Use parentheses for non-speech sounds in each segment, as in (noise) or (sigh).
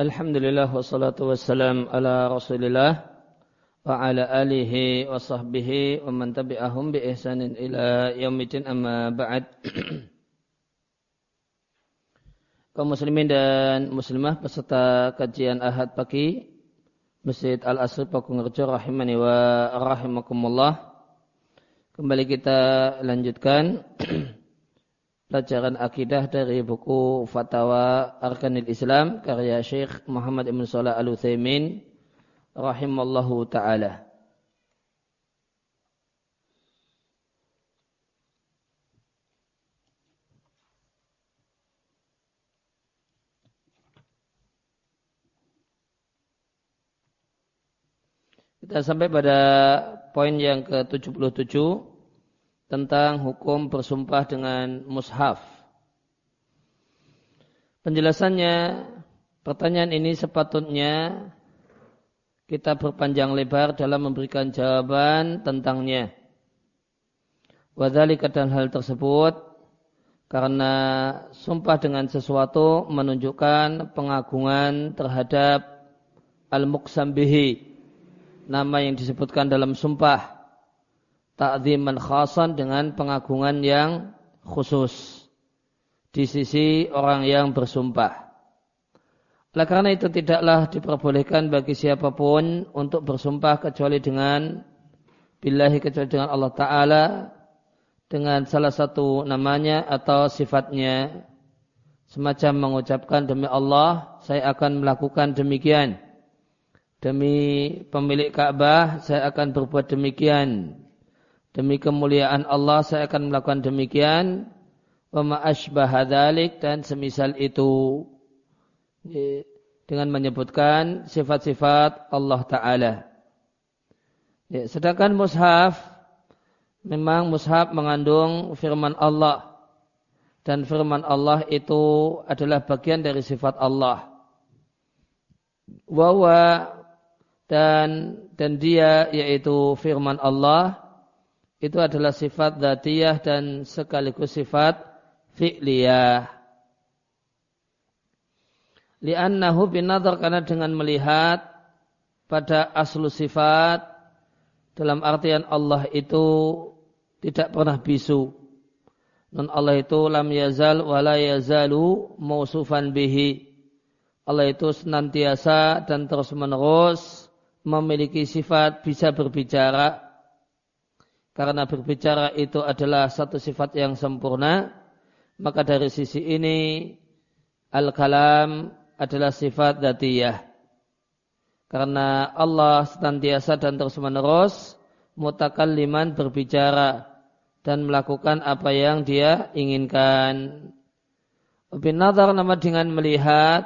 Alhamdulillah wassalatu wassalam ala rasulillah wa ala alihi wa sahbihi wa man tabi'ahum bi ihsanin ila yaumidin amma ba'd. (clears throat) Kaum muslimin dan muslimah peserta kajian ahad pagi Masjid Al-Asr Pakungerjo rahimani wa rahimakumullah. Kembali kita lanjutkan (clears throat) pelajaran akidah dari buku Fatwa Arkanil Islam karya Syekh Muhammad Ibn Salah Al Utsaimin rahimallahu taala. Kita sampai pada poin yang ke-77 tentang hukum bersumpah dengan mushaf. Penjelasannya, pertanyaan ini sepatutnya kita berpanjang lebar dalam memberikan jawaban tentangnya. Wadhalika dan hal tersebut karena sumpah dengan sesuatu menunjukkan pengagungan terhadap al-muqsam bihi nama yang disebutkan dalam sumpah ta'ziman khasan dengan pengagungan yang khusus. Di sisi orang yang bersumpah. Oleh karena itu tidaklah diperbolehkan bagi siapa pun untuk bersumpah kecuali dengan billahi kecuali dengan Allah Ta'ala dengan salah satu namanya atau sifatnya. Semacam mengucapkan demi Allah saya akan melakukan demikian. Demi pemilik Ka'bah saya akan berbuat demikian Demi kemuliaan Allah saya akan melakukan demikian. Wa ma'ashbah dan semisal itu. Dengan menyebutkan sifat-sifat Allah Ta'ala. Ya, sedangkan mushaf, memang mushaf mengandung firman Allah. Dan firman Allah itu adalah bagian dari sifat Allah. Wawa dan dan dia yaitu firman Allah itu adalah sifat datiyah dan sekaligus sifat fi'liyah. Li'annahu binadar karena dengan melihat pada aslu sifat dalam artian Allah itu tidak pernah bisu. Dan Allah itu lam yazal wa la yazalu mausufan bihi. Allah itu senantiasa dan terus menerus memiliki sifat bisa berbicara karena berbicara itu adalah satu sifat yang sempurna, maka dari sisi ini al-kalam adalah sifat datiyah. Karena Allah senantiasa dan terus menerus mutakalliman berbicara dan melakukan apa yang dia inginkan. Bin nazar nama dengan melihat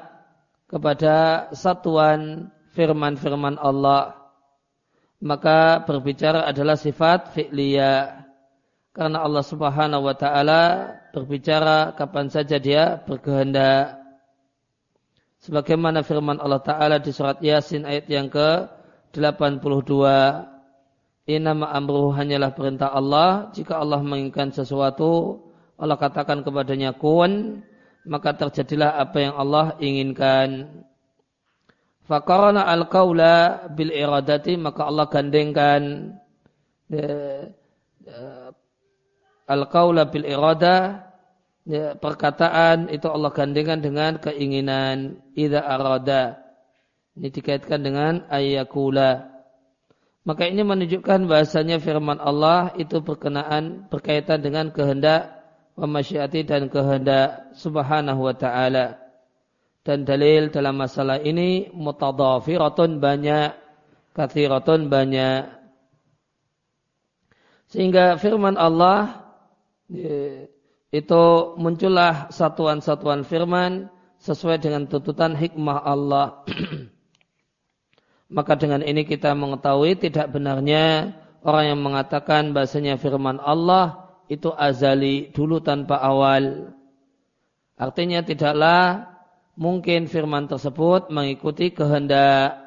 kepada satuan firman-firman Allah maka berbicara adalah sifat fi'liyah. Karena Allah subhanahu wa ta'ala berbicara kapan saja dia berkehendak. Sebagaimana firman Allah Ta'ala di surat Yasin ayat yang ke-82. Inama amruhu hanyalah perintah Allah. Jika Allah menginginkan sesuatu, Allah katakan kepadanya kun, maka terjadilah apa yang Allah inginkan. Fakarana al-qawla bil iradati maka Allah gandengkan ya, ya, al-qawla bil irada ya, perkataan itu Allah gandengkan dengan keinginan idza arada. Ini dikaitkan dengan ayakula. Maka ini menunjukkan bahasanya firman Allah itu berkenaan berkaitan dengan kehendak wa dan kehendak subhanahu wa ta'ala dan dalil dalam masalah ini mutadafiratun banyak kathiratun banyak. Sehingga firman Allah ya, itu muncullah satuan-satuan firman sesuai dengan tuntutan hikmah Allah. (clears throat) Maka dengan ini kita mengetahui tidak benarnya orang yang mengatakan bahasanya firman Allah itu azali dulu tanpa awal. Artinya tidaklah mungkin firman tersebut mengikuti kehendak.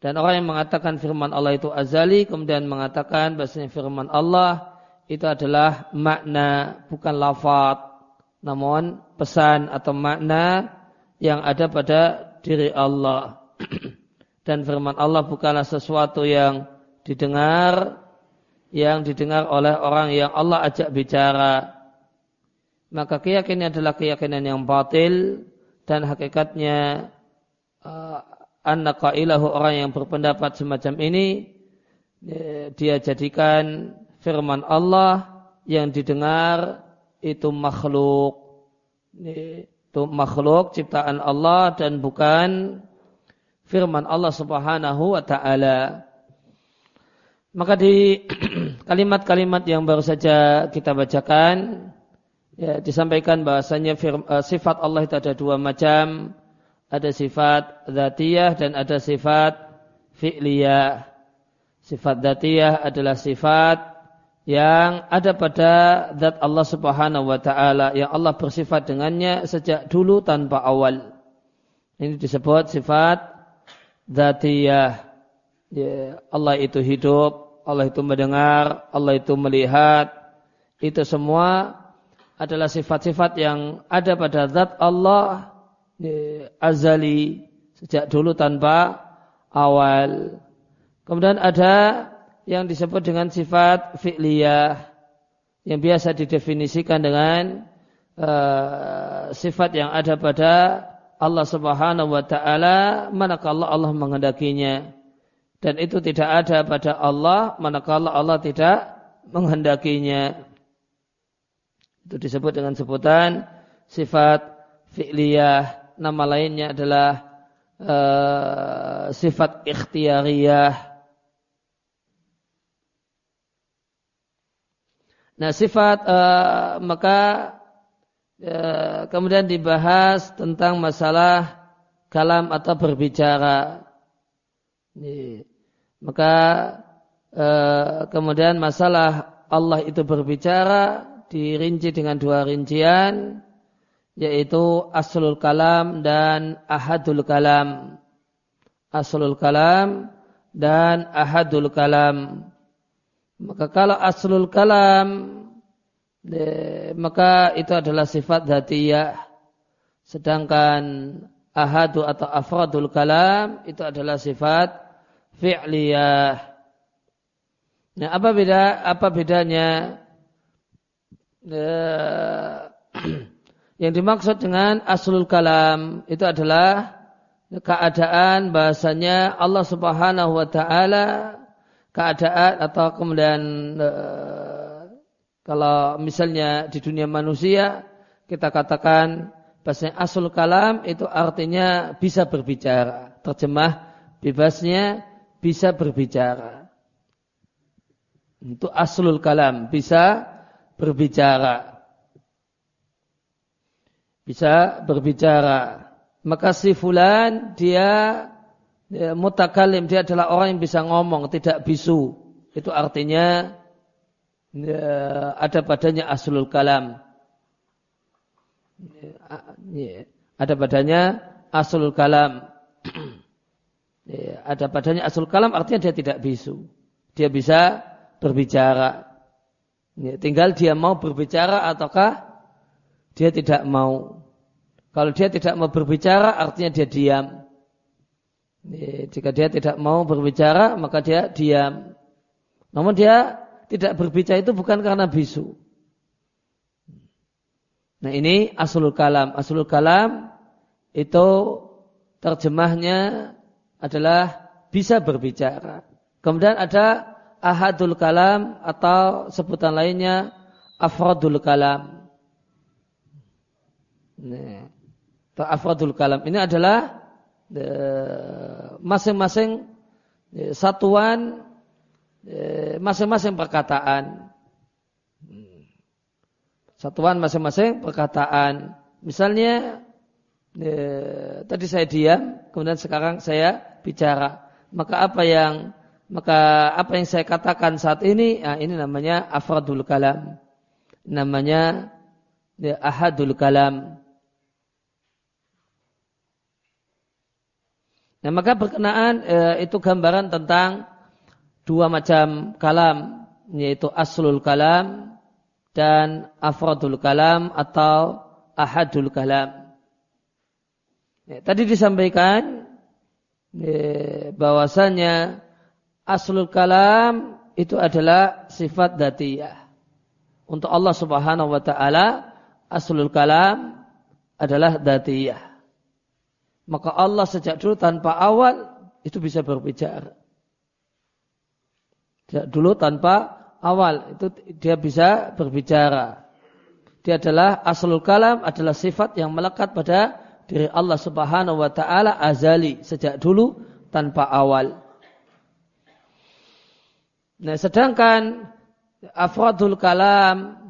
Dan orang yang mengatakan firman Allah itu azali, kemudian mengatakan bahasanya firman Allah itu adalah makna, bukan lafad, namun pesan atau makna yang ada pada diri Allah. (clears throat) Dan firman Allah bukanlah sesuatu yang didengar, yang didengar oleh orang yang Allah ajak bicara. Maka keyakinan adalah keyakinan yang batil dan hakikatnya uh, anak qailahu orang yang berpendapat semacam ini dia jadikan firman Allah yang didengar itu makhluk itu makhluk ciptaan Allah dan bukan firman Allah Subhanahu wa taala. Maka di (clears throat) kalimat-kalimat yang baru saja kita bacakan ya, disampaikan bahasanya uh, sifat Allah itu ada dua macam, ada sifat zatiyah dan ada sifat fi'liyah. Sifat zatiyah adalah sifat yang ada pada zat Allah Subhanahu wa taala yang Allah bersifat dengannya sejak dulu tanpa awal. Ini disebut sifat dzatiyah. Ya, Allah itu hidup, Allah itu mendengar, Allah itu melihat. Itu semua adalah sifat-sifat yang ada pada zat Allah ya, azali sejak dulu tanpa awal. Kemudian ada yang disebut dengan sifat fi'liyah yang biasa didefinisikan dengan uh, sifat yang ada pada Allah Subhanahu wa taala manakala Allah menghendakinya dan itu tidak ada pada Allah manakala Allah tidak menghendakinya itu disebut dengan sebutan sifat fi'liyah nama lainnya adalah uh, sifat ikhtiyariyah Nah sifat uh, maka uh, kemudian dibahas tentang masalah kalam atau berbicara. Ini. Maka kemudian masalah Allah itu berbicara dirinci dengan dua rincian yaitu aslul kalam dan ahadul kalam. Aslul kalam dan ahadul kalam. Maka kalau aslul kalam maka itu adalah sifat dhatiyah. Sedangkan ahadu atau afradul kalam itu adalah sifat fi'liyah. Nah, apa beda apa bedanya (clears throat) yang dimaksud dengan aslul kalam itu adalah keadaan bahasanya Allah Subhanahu wa taala keadaan atau kemudian uh, kalau misalnya di dunia manusia kita katakan bahasa asul kalam itu artinya bisa berbicara. Terjemah bebasnya bisa berbicara. Itu aslul kalam, bisa berbicara. Bisa berbicara. Maka si fulan dia mutakalim dia adalah orang yang bisa ngomong tidak bisu. Itu artinya ya, ada padanya aslul kalam. Ya, ada padanya aslul kalam. Ya, ada padanya aslul kalam artinya dia tidak bisu. Dia bisa berbicara ya, tinggal dia mau berbicara ataukah dia tidak mau kalau dia tidak mau berbicara artinya dia diam jika dia tidak mau berbicara, maka dia diam. Namun dia tidak berbicara itu bukan karena bisu. Nah ini aslul kalam. Aslul kalam itu terjemahnya adalah bisa berbicara. Kemudian ada ahadul kalam atau sebutan lainnya afradul kalam. Nah, afradul kalam. Ini adalah masing-masing satuan masing-masing perkataan. Satuan masing-masing perkataan. Misalnya tadi saya diam kemudian sekarang saya bicara. Maka apa yang maka apa yang saya katakan saat ini nah ini namanya afradul kalam namanya ahadul kalam Nah maka berkenaan e, itu gambaran tentang dua macam kalam yaitu aslul kalam dan afradul kalam atau ahadul kalam. Ya, tadi disampaikan ya, bahwasanya aslul kalam itu adalah sifat datiyah. Untuk Allah Subhanahu wa taala aslul kalam adalah datiyah. Maka Allah sejak dulu tanpa awal itu bisa berbicara. Sejak dulu tanpa awal itu dia bisa berbicara. Dia adalah aslul kalam adalah sifat yang melekat pada diri Allah Subhanahu wa taala azali sejak dulu tanpa awal. Nah, sedangkan afradul kalam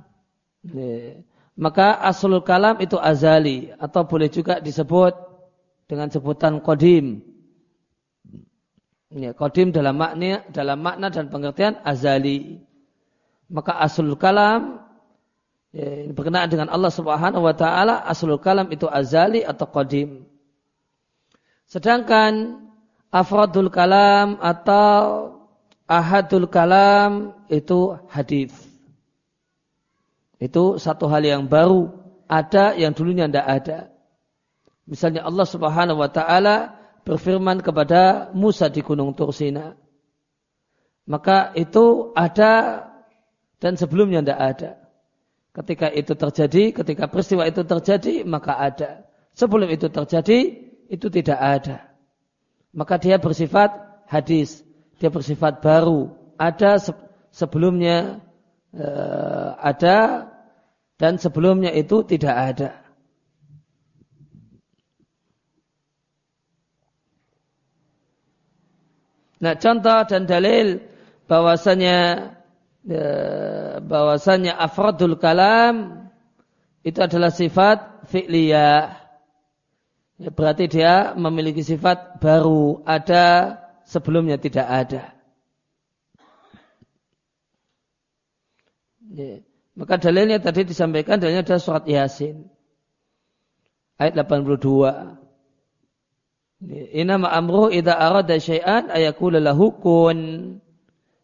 maka aslul kalam itu azali atau boleh juga disebut dengan sebutan kodim. Ya, kodim dalam makna dalam makna dan pengertian azali. Maka aslul kalam ya, berkenaan dengan Allah Subhanahu wa taala aslul kalam itu azali atau qadim. Sedangkan afradul kalam atau ahadul kalam itu hadis. Itu satu hal yang baru, ada yang dulunya tidak ada. Misalnya Allah Subhanahu wa taala berfirman kepada Musa di Gunung Tursina. Maka itu ada dan sebelumnya tidak ada. Ketika itu terjadi, ketika peristiwa itu terjadi, maka ada. Sebelum itu terjadi, itu tidak ada. Maka dia bersifat hadis. Dia bersifat baru. Ada sebelumnya uh, ada dan sebelumnya itu tidak ada. Nah, contoh dan dalil bahwasanya Ya, bahwasanya afradul kalam itu adalah sifat fi'liyah. Ya, berarti dia memiliki sifat baru, ada sebelumnya tidak ada. Ya. Maka dalilnya tadi disampaikan dalilnya adalah surat Yasin. Ayat 82. Inama amruh idza arada syai'an ayakula lahu kun.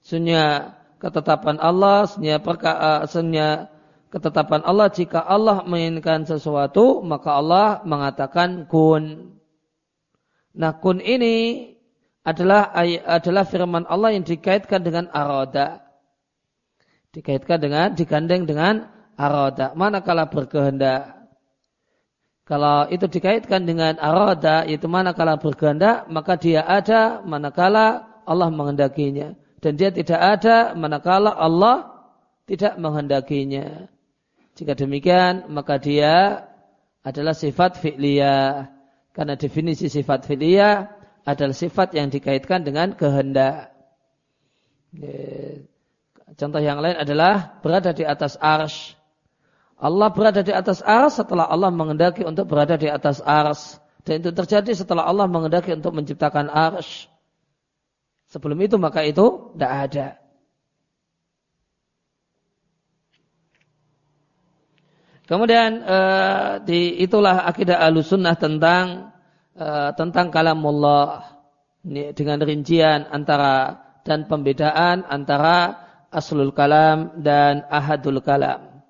Sunya ketetapan Allah, senya, perka, senya ketetapan Allah jika Allah menginginkan sesuatu maka Allah mengatakan kun. Nah kun ini adalah adalah firman Allah yang dikaitkan dengan aroda. Dikaitkan dengan digandeng dengan aroda. Manakala berkehendak. Kalau itu dikaitkan dengan aroda, itu manakala berkehendak, maka dia ada manakala Allah mengendakinya dan dia tidak ada manakala Allah tidak menghendakinya. Jika demikian, maka dia adalah sifat fi'liyah. Karena definisi sifat fi'liyah adalah sifat yang dikaitkan dengan kehendak. Contoh yang lain adalah berada di atas arsh. Allah berada di atas ars setelah Allah mengendaki untuk berada di atas ars. Dan itu terjadi setelah Allah mengendaki untuk menciptakan arsh. Sebelum itu maka itu tidak ada. Kemudian uh, di itulah akidah alusunnah tentang uh, tentang kalamullah ini dengan rincian antara dan pembedaan antara aslul kalam dan ahadul kalam.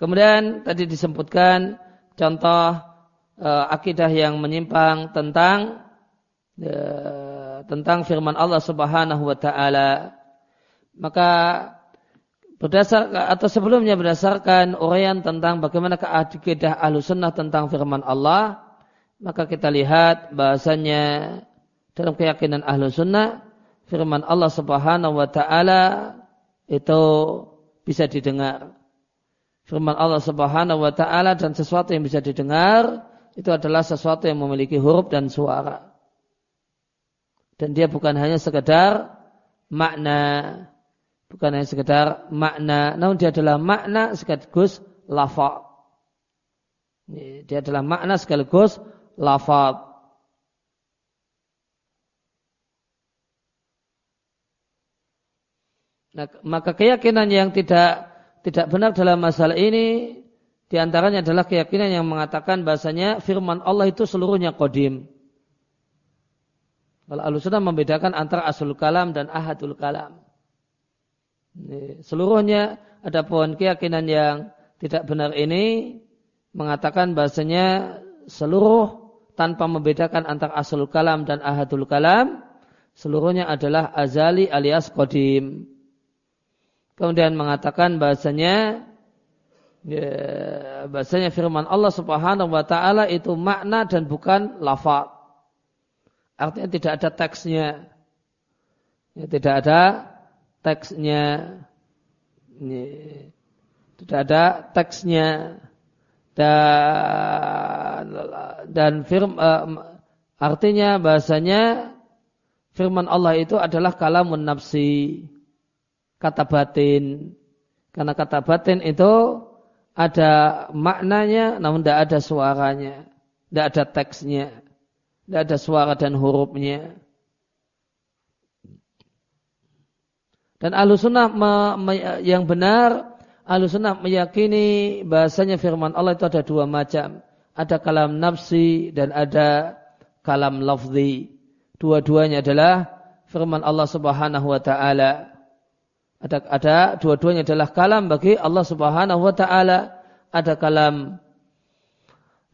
Kemudian tadi disebutkan contoh uh, akidah yang menyimpang tentang uh, tentang firman Allah Subhanahu wa taala maka berdasar atau sebelumnya berdasarkan uraian tentang bagaimana keadilah sunnah tentang firman Allah maka kita lihat bahasanya dalam keyakinan ahlu sunnah firman Allah subhanahu wa ta'ala itu bisa didengar firman Allah subhanahu wa ta'ala dan sesuatu yang bisa didengar itu adalah sesuatu yang memiliki huruf dan suara. Dan dia bukan hanya sekedar makna, bukan hanya sekedar makna, namun dia adalah makna sekaligus lafaz. Dia adalah makna sekaligus lafaz. Nah, maka keyakinan yang tidak tidak benar dalam masalah ini di antaranya adalah keyakinan yang mengatakan bahasanya firman Allah itu seluruhnya kodim. Kalau alusuna membedakan antara asul kalam dan ahadul kalam. Seluruhnya ada pohon keyakinan yang tidak benar ini mengatakan bahasanya seluruh tanpa membedakan antara aslul kalam dan ahadul kalam seluruhnya adalah azali alias kodim. Kemudian mengatakan bahasanya ya, bahasanya firman Allah Subhanahu wa taala itu makna dan bukan lafaz. Artinya tidak ada teksnya. Ya, tidak ada teksnya. Ya, tidak ada teksnya dan dan firm uh, artinya bahasanya firman Allah itu adalah kalamun nafsi kata batin karena kata batin itu ada maknanya namun tidak ada suaranya tidak ada teksnya tidak ada suara dan hurufnya dan alusunah yang benar Ahlussunnah meyakini bahasanya firman Allah itu ada dua macam. Ada kalam nafsi dan ada kalam lafzi. Dua-duanya adalah firman Allah Subhanahu wa taala. Ada ada dua-duanya adalah kalam bagi Allah Subhanahu wa taala. Ada kalam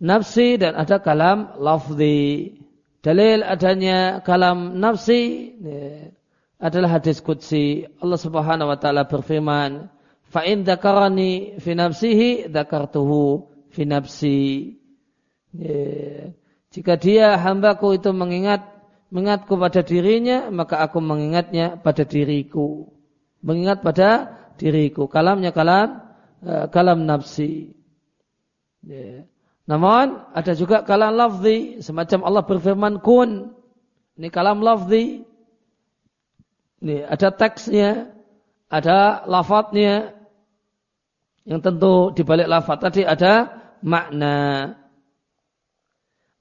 nafsi dan ada kalam lafzi. Dalil adanya kalam nafsi ya, adalah hadis qudsi. Allah Subhanahu wa taala berfirman, Fa'in dakarani fi nafsihi dakartuhu fi nafsi. Yeah. Jika dia hambaku itu mengingat mengingatku pada dirinya, maka aku mengingatnya pada diriku. Mengingat pada diriku. Kalamnya kalam uh, kalam nafsi. Yeah. Namun ada juga kalam lafzi, semacam Allah berfirman kun. Ini kalam lafzi. Ini ada teksnya, ada lafadznya, yang tentu di balik lafaz tadi ada makna.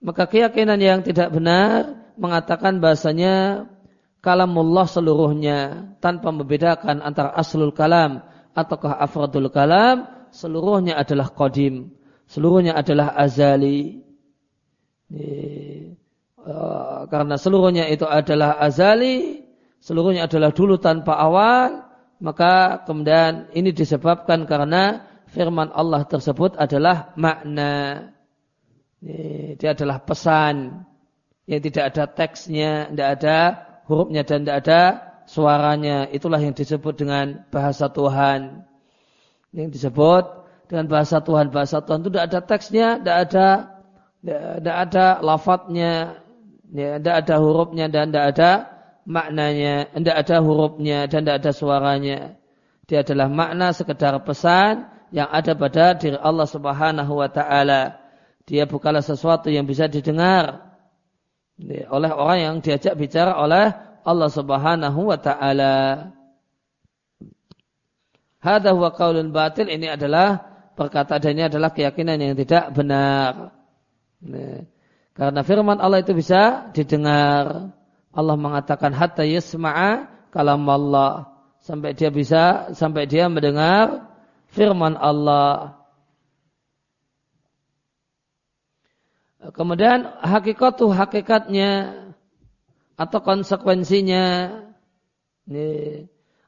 Maka keyakinan yang tidak benar mengatakan bahasanya kalamullah seluruhnya tanpa membedakan antara aslul kalam ataukah afradul kalam seluruhnya adalah qadim seluruhnya adalah azali eh, karena seluruhnya itu adalah azali seluruhnya adalah dulu tanpa awal maka kemudian ini disebabkan karena firman Allah tersebut adalah makna. Dia adalah pesan yang tidak ada teksnya, tidak ada hurufnya dan tidak ada suaranya. Itulah yang disebut dengan bahasa Tuhan. Yang disebut dengan bahasa Tuhan. Bahasa Tuhan itu tidak ada teksnya, tidak ada tidak ada lafadznya, tidak ada hurufnya dan tidak ada maknanya, tidak ada hurufnya dan tidak ada suaranya. Dia adalah makna sekedar pesan yang ada pada diri Allah Subhanahu wa taala. Dia bukanlah sesuatu yang bisa didengar oleh orang yang diajak bicara oleh Allah Subhanahu wa taala. Hadza huwa qaulun batil ini adalah perkataan ini adalah keyakinan yang tidak benar. Karena firman Allah itu bisa didengar. Allah mengatakan hatta yasma'a kalam Allah sampai dia bisa sampai dia mendengar firman Allah. Kemudian hakikat tuh hakikatnya atau konsekuensinya ini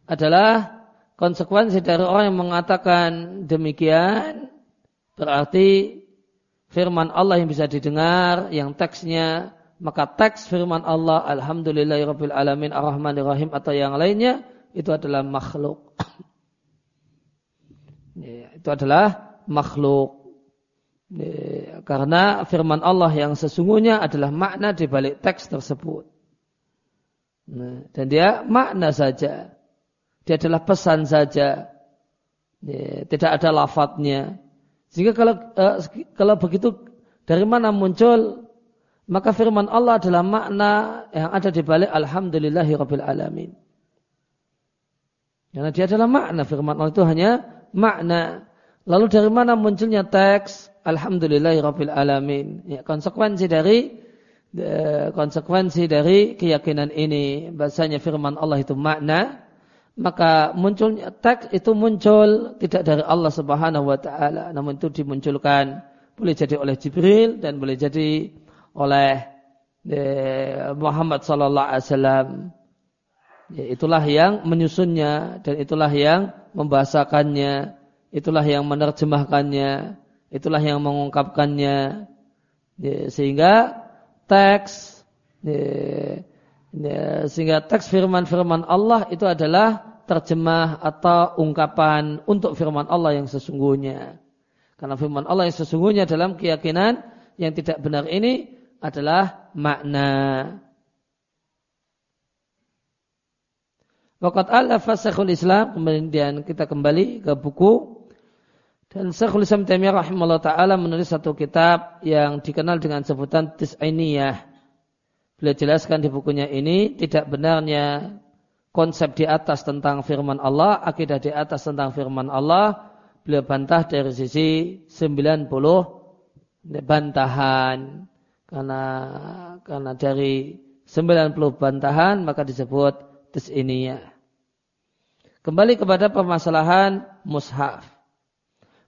adalah konsekuensi dari orang yang mengatakan demikian berarti firman Allah yang bisa didengar yang teksnya maka teks firman Allah Alhamdulillahirabbil alamin arrahmanirrahim atau yang lainnya itu adalah makhluk. (clears throat) ya, itu adalah makhluk. Ya, karena firman Allah yang sesungguhnya adalah makna di balik teks tersebut. Nah, dan dia makna saja. Dia adalah pesan saja. Ya, tidak ada lafadznya. Sehingga kalau uh, kalau begitu dari mana muncul maka firman Allah adalah makna yang ada di balik alhamdulillahi rabbil alamin. Karena dia adalah makna firman Allah itu hanya makna. Lalu dari mana munculnya teks alhamdulillahi rabbil alamin? Ya, konsekuensi dari konsekuensi dari keyakinan ini bahasanya firman Allah itu makna maka munculnya teks itu muncul tidak dari Allah Subhanahu wa taala namun itu dimunculkan boleh jadi oleh Jibril dan boleh jadi oleh eh, Muhammad sallallahu alaihi wasallam. Ya, itulah yang menyusunnya dan itulah yang membahasakannya, itulah yang menerjemahkannya, itulah yang mengungkapkannya. Ya, sehingga teks ya, sehingga teks firman-firman Allah itu adalah terjemah atau ungkapan untuk firman Allah yang sesungguhnya. Karena firman Allah yang sesungguhnya dalam keyakinan yang tidak benar ini adalah makna. Waqat alafa Syekhul Islam, kemudian kita kembali ke buku dan Syekhul Islam Taimiyah rahimahullah taala menulis satu kitab yang dikenal dengan sebutan Tis'ainiyah. Beliau jelaskan di bukunya ini tidak benarnya konsep di atas tentang firman Allah, akidah di atas tentang firman Allah, beliau bantah dari sisi 90 bantahan. Karena karena dari 90 bantahan maka disebut tis'iniyah. Kembali kepada permasalahan mushaf.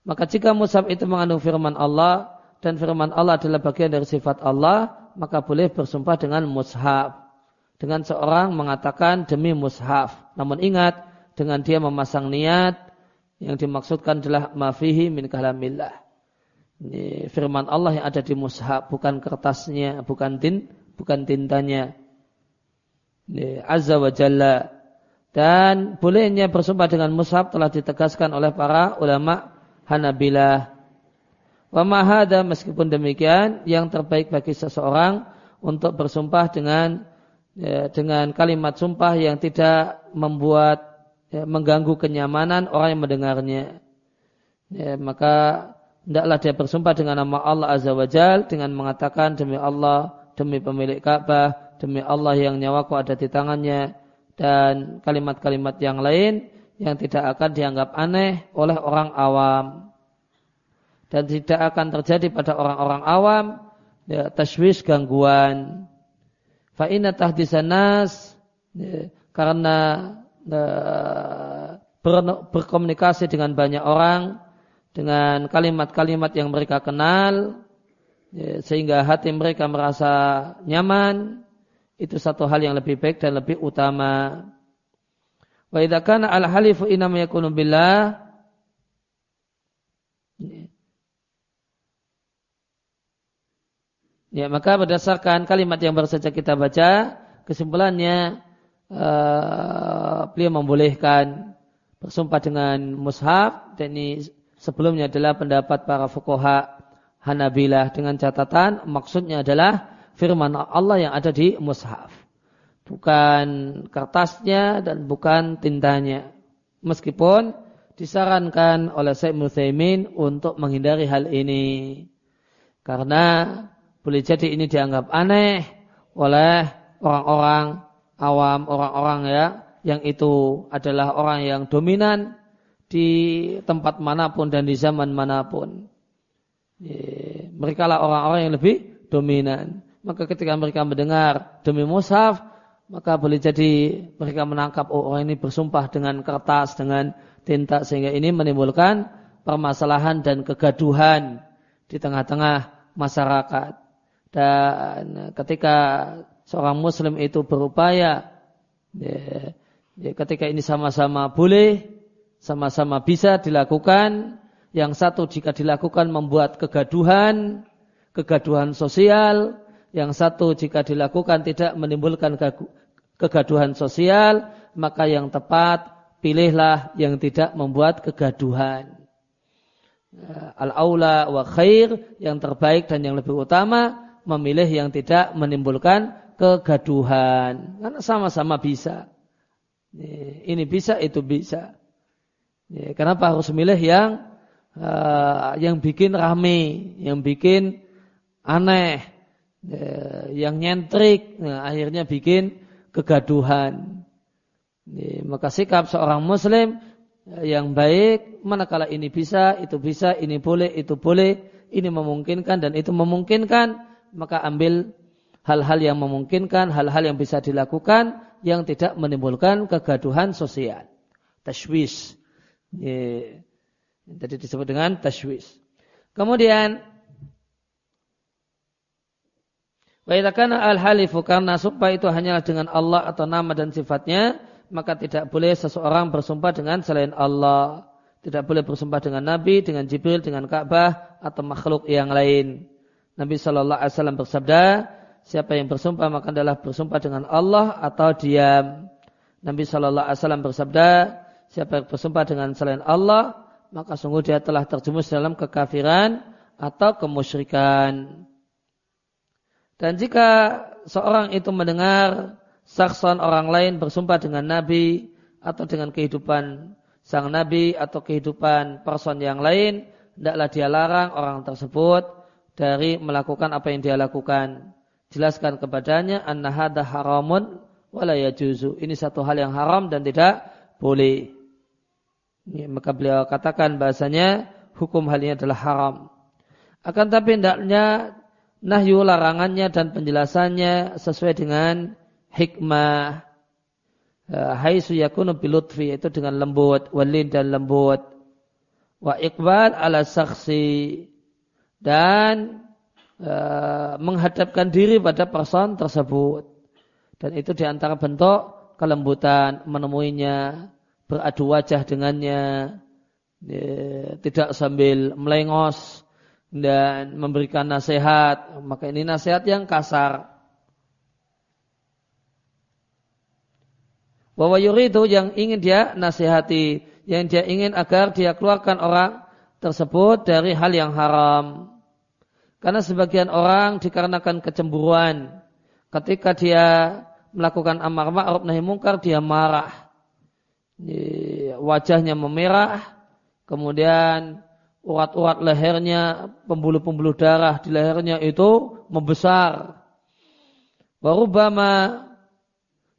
Maka jika mushaf itu mengandung firman Allah dan firman Allah adalah bagian dari sifat Allah, maka boleh bersumpah dengan mushaf. Dengan seorang mengatakan demi mushaf. Namun ingat, dengan dia memasang niat yang dimaksudkan adalah mafihi min kalamillah. Ini firman Allah yang ada di mushaf, bukan kertasnya, bukan tin, bukan tintanya. Azza wa Jalla. Dan bolehnya bersumpah dengan mushaf telah ditegaskan oleh para ulama Hanabilah. Wa mahada meskipun demikian yang terbaik bagi seseorang untuk bersumpah dengan ya, dengan kalimat sumpah yang tidak membuat ya, mengganggu kenyamanan orang yang mendengarnya. Ya, maka hendaklah dia bersumpah dengan nama Allah Azza wa Jal dengan mengatakan demi Allah, demi pemilik Ka'bah, demi Allah yang nyawaku ada di tangannya. Dan kalimat-kalimat yang lain yang tidak akan dianggap aneh oleh orang awam. Dan tidak akan terjadi pada orang-orang awam ya, tashwish gangguan. Fa inna tahdisanas ya, karena ya, ber, berkomunikasi dengan banyak orang dengan kalimat-kalimat yang mereka kenal ya, sehingga hati mereka merasa nyaman itu satu hal yang lebih baik dan lebih utama. Wa idza kana al halifu inam yakunu billah Ya, maka berdasarkan kalimat yang baru saja kita baca, kesimpulannya uh, beliau membolehkan bersumpah dengan mushaf dan ini sebelumnya adalah pendapat para fuqaha Hanabilah dengan catatan maksudnya adalah firman Allah yang ada di mushaf. Bukan kertasnya dan bukan tintanya. Meskipun disarankan oleh Syekh Muthaimin untuk menghindari hal ini. Karena boleh jadi ini dianggap aneh oleh orang-orang awam, orang-orang ya yang itu adalah orang yang dominan di tempat mana pun dan di zaman mana pun. Mereka lah orang-orang yang lebih dominan maka ketika mereka mendengar demi mushaf, maka boleh jadi mereka menangkap oh orang ini bersumpah dengan kertas, dengan tinta sehingga ini menimbulkan permasalahan dan kegaduhan di tengah-tengah masyarakat. Dan ketika seorang muslim itu berupaya ya, ya, ketika ini sama-sama boleh, sama-sama bisa dilakukan, yang satu jika dilakukan membuat kegaduhan, kegaduhan sosial, yang satu jika dilakukan tidak menimbulkan kegaduhan sosial, maka yang tepat pilihlah yang tidak membuat kegaduhan. Al-aula wa khair yang terbaik dan yang lebih utama memilih yang tidak menimbulkan kegaduhan. Karena sama-sama bisa. Ini bisa, itu bisa. Ya, kenapa harus memilih yang uh, yang bikin rame, yang bikin aneh, Ya, yang nyentrik, nah, akhirnya bikin kegaduhan. Ya, maka sikap seorang muslim yang baik, manakala ini bisa, itu bisa, ini boleh, itu boleh, ini memungkinkan dan itu memungkinkan, maka ambil hal-hal yang memungkinkan, hal-hal yang bisa dilakukan, yang tidak menimbulkan kegaduhan sosial. Tashwish. Jadi disebut dengan tashwish. Kemudian Wa al-halifu karena sumpah itu hanyalah dengan Allah atau nama dan sifatnya, maka tidak boleh seseorang bersumpah dengan selain Allah. Tidak boleh bersumpah dengan Nabi, dengan Jibril, dengan Ka'bah, atau makhluk yang lain. Nabi Shallallahu Alaihi Wasallam bersabda, siapa yang bersumpah maka adalah bersumpah dengan Allah atau diam. Nabi Shallallahu Alaihi Wasallam bersabda, siapa yang bersumpah dengan selain Allah maka sungguh dia telah terjumus dalam kekafiran atau kemusyrikan. Dan jika seorang itu mendengar sakson orang lain bersumpah dengan Nabi atau dengan kehidupan sang Nabi atau kehidupan person yang lain, tidaklah dia larang orang tersebut dari melakukan apa yang dia lakukan. Jelaskan kepadanya anna hadha haramun wala yajuzu. Ini satu hal yang haram dan tidak boleh. Ini, maka beliau katakan bahasanya hukum hal ini adalah haram. Akan tapi hendaknya nahyu larangannya dan penjelasannya sesuai dengan hikmah. Eh, haitsu yakunu bilutfi itu dengan lembut walin dan lembut. Wa iqbal ala saksi. Dan uh, menghadapkan diri pada person tersebut. Dan itu di antara bentuk kelembutan menemuinya beradu wajah dengannya ya, tidak sambil melengos dan memberikan nasihat maka ini nasihat yang kasar Bahwa itu yang ingin dia nasihati, yang dia ingin agar dia keluarkan orang tersebut dari hal yang haram. Karena sebagian orang dikarenakan kecemburuan, ketika dia melakukan amar ma'ruf nahi mungkar dia marah. Wajahnya memerah, kemudian urat-urat lehernya, pembuluh-pembuluh darah di lehernya itu membesar. Warubama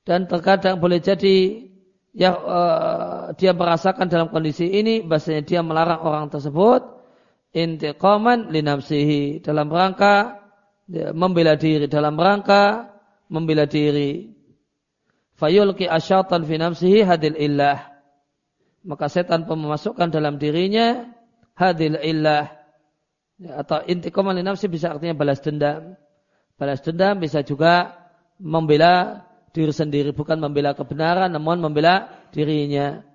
dan terkadang boleh jadi ya uh, dia merasakan dalam kondisi ini bahasanya dia melarang orang tersebut intiqaman linafsihi dalam rangka ya, membela diri dalam rangka membela diri fayulki asyatan fi nafsihi hadil illah maka setan memasukkan dalam dirinya hadil illah ya, atau intiqaman linafsi bisa artinya balas dendam balas dendam bisa juga membela diri sendiri bukan membela kebenaran namun membela dirinya.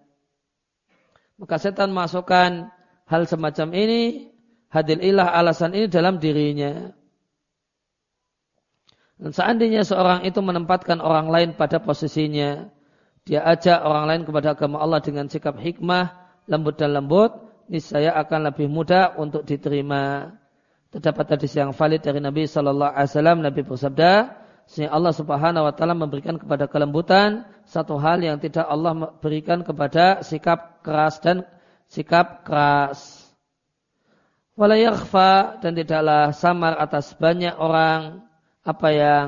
Maka setan masukkan hal semacam ini hadil ilah alasan ini dalam dirinya. Dan seandainya seorang itu menempatkan orang lain pada posisinya, dia ajak orang lain kepada agama Allah dengan sikap hikmah, lembut dan lembut, niscaya akan lebih mudah untuk diterima. Terdapat hadis yang valid dari Nabi Shallallahu Alaihi Wasallam. Nabi bersabda, sehingga Allah Subhanahu wa taala memberikan kepada kelembutan satu hal yang tidak Allah berikan kepada sikap keras dan sikap keras. Wala dan tidaklah samar atas banyak orang apa yang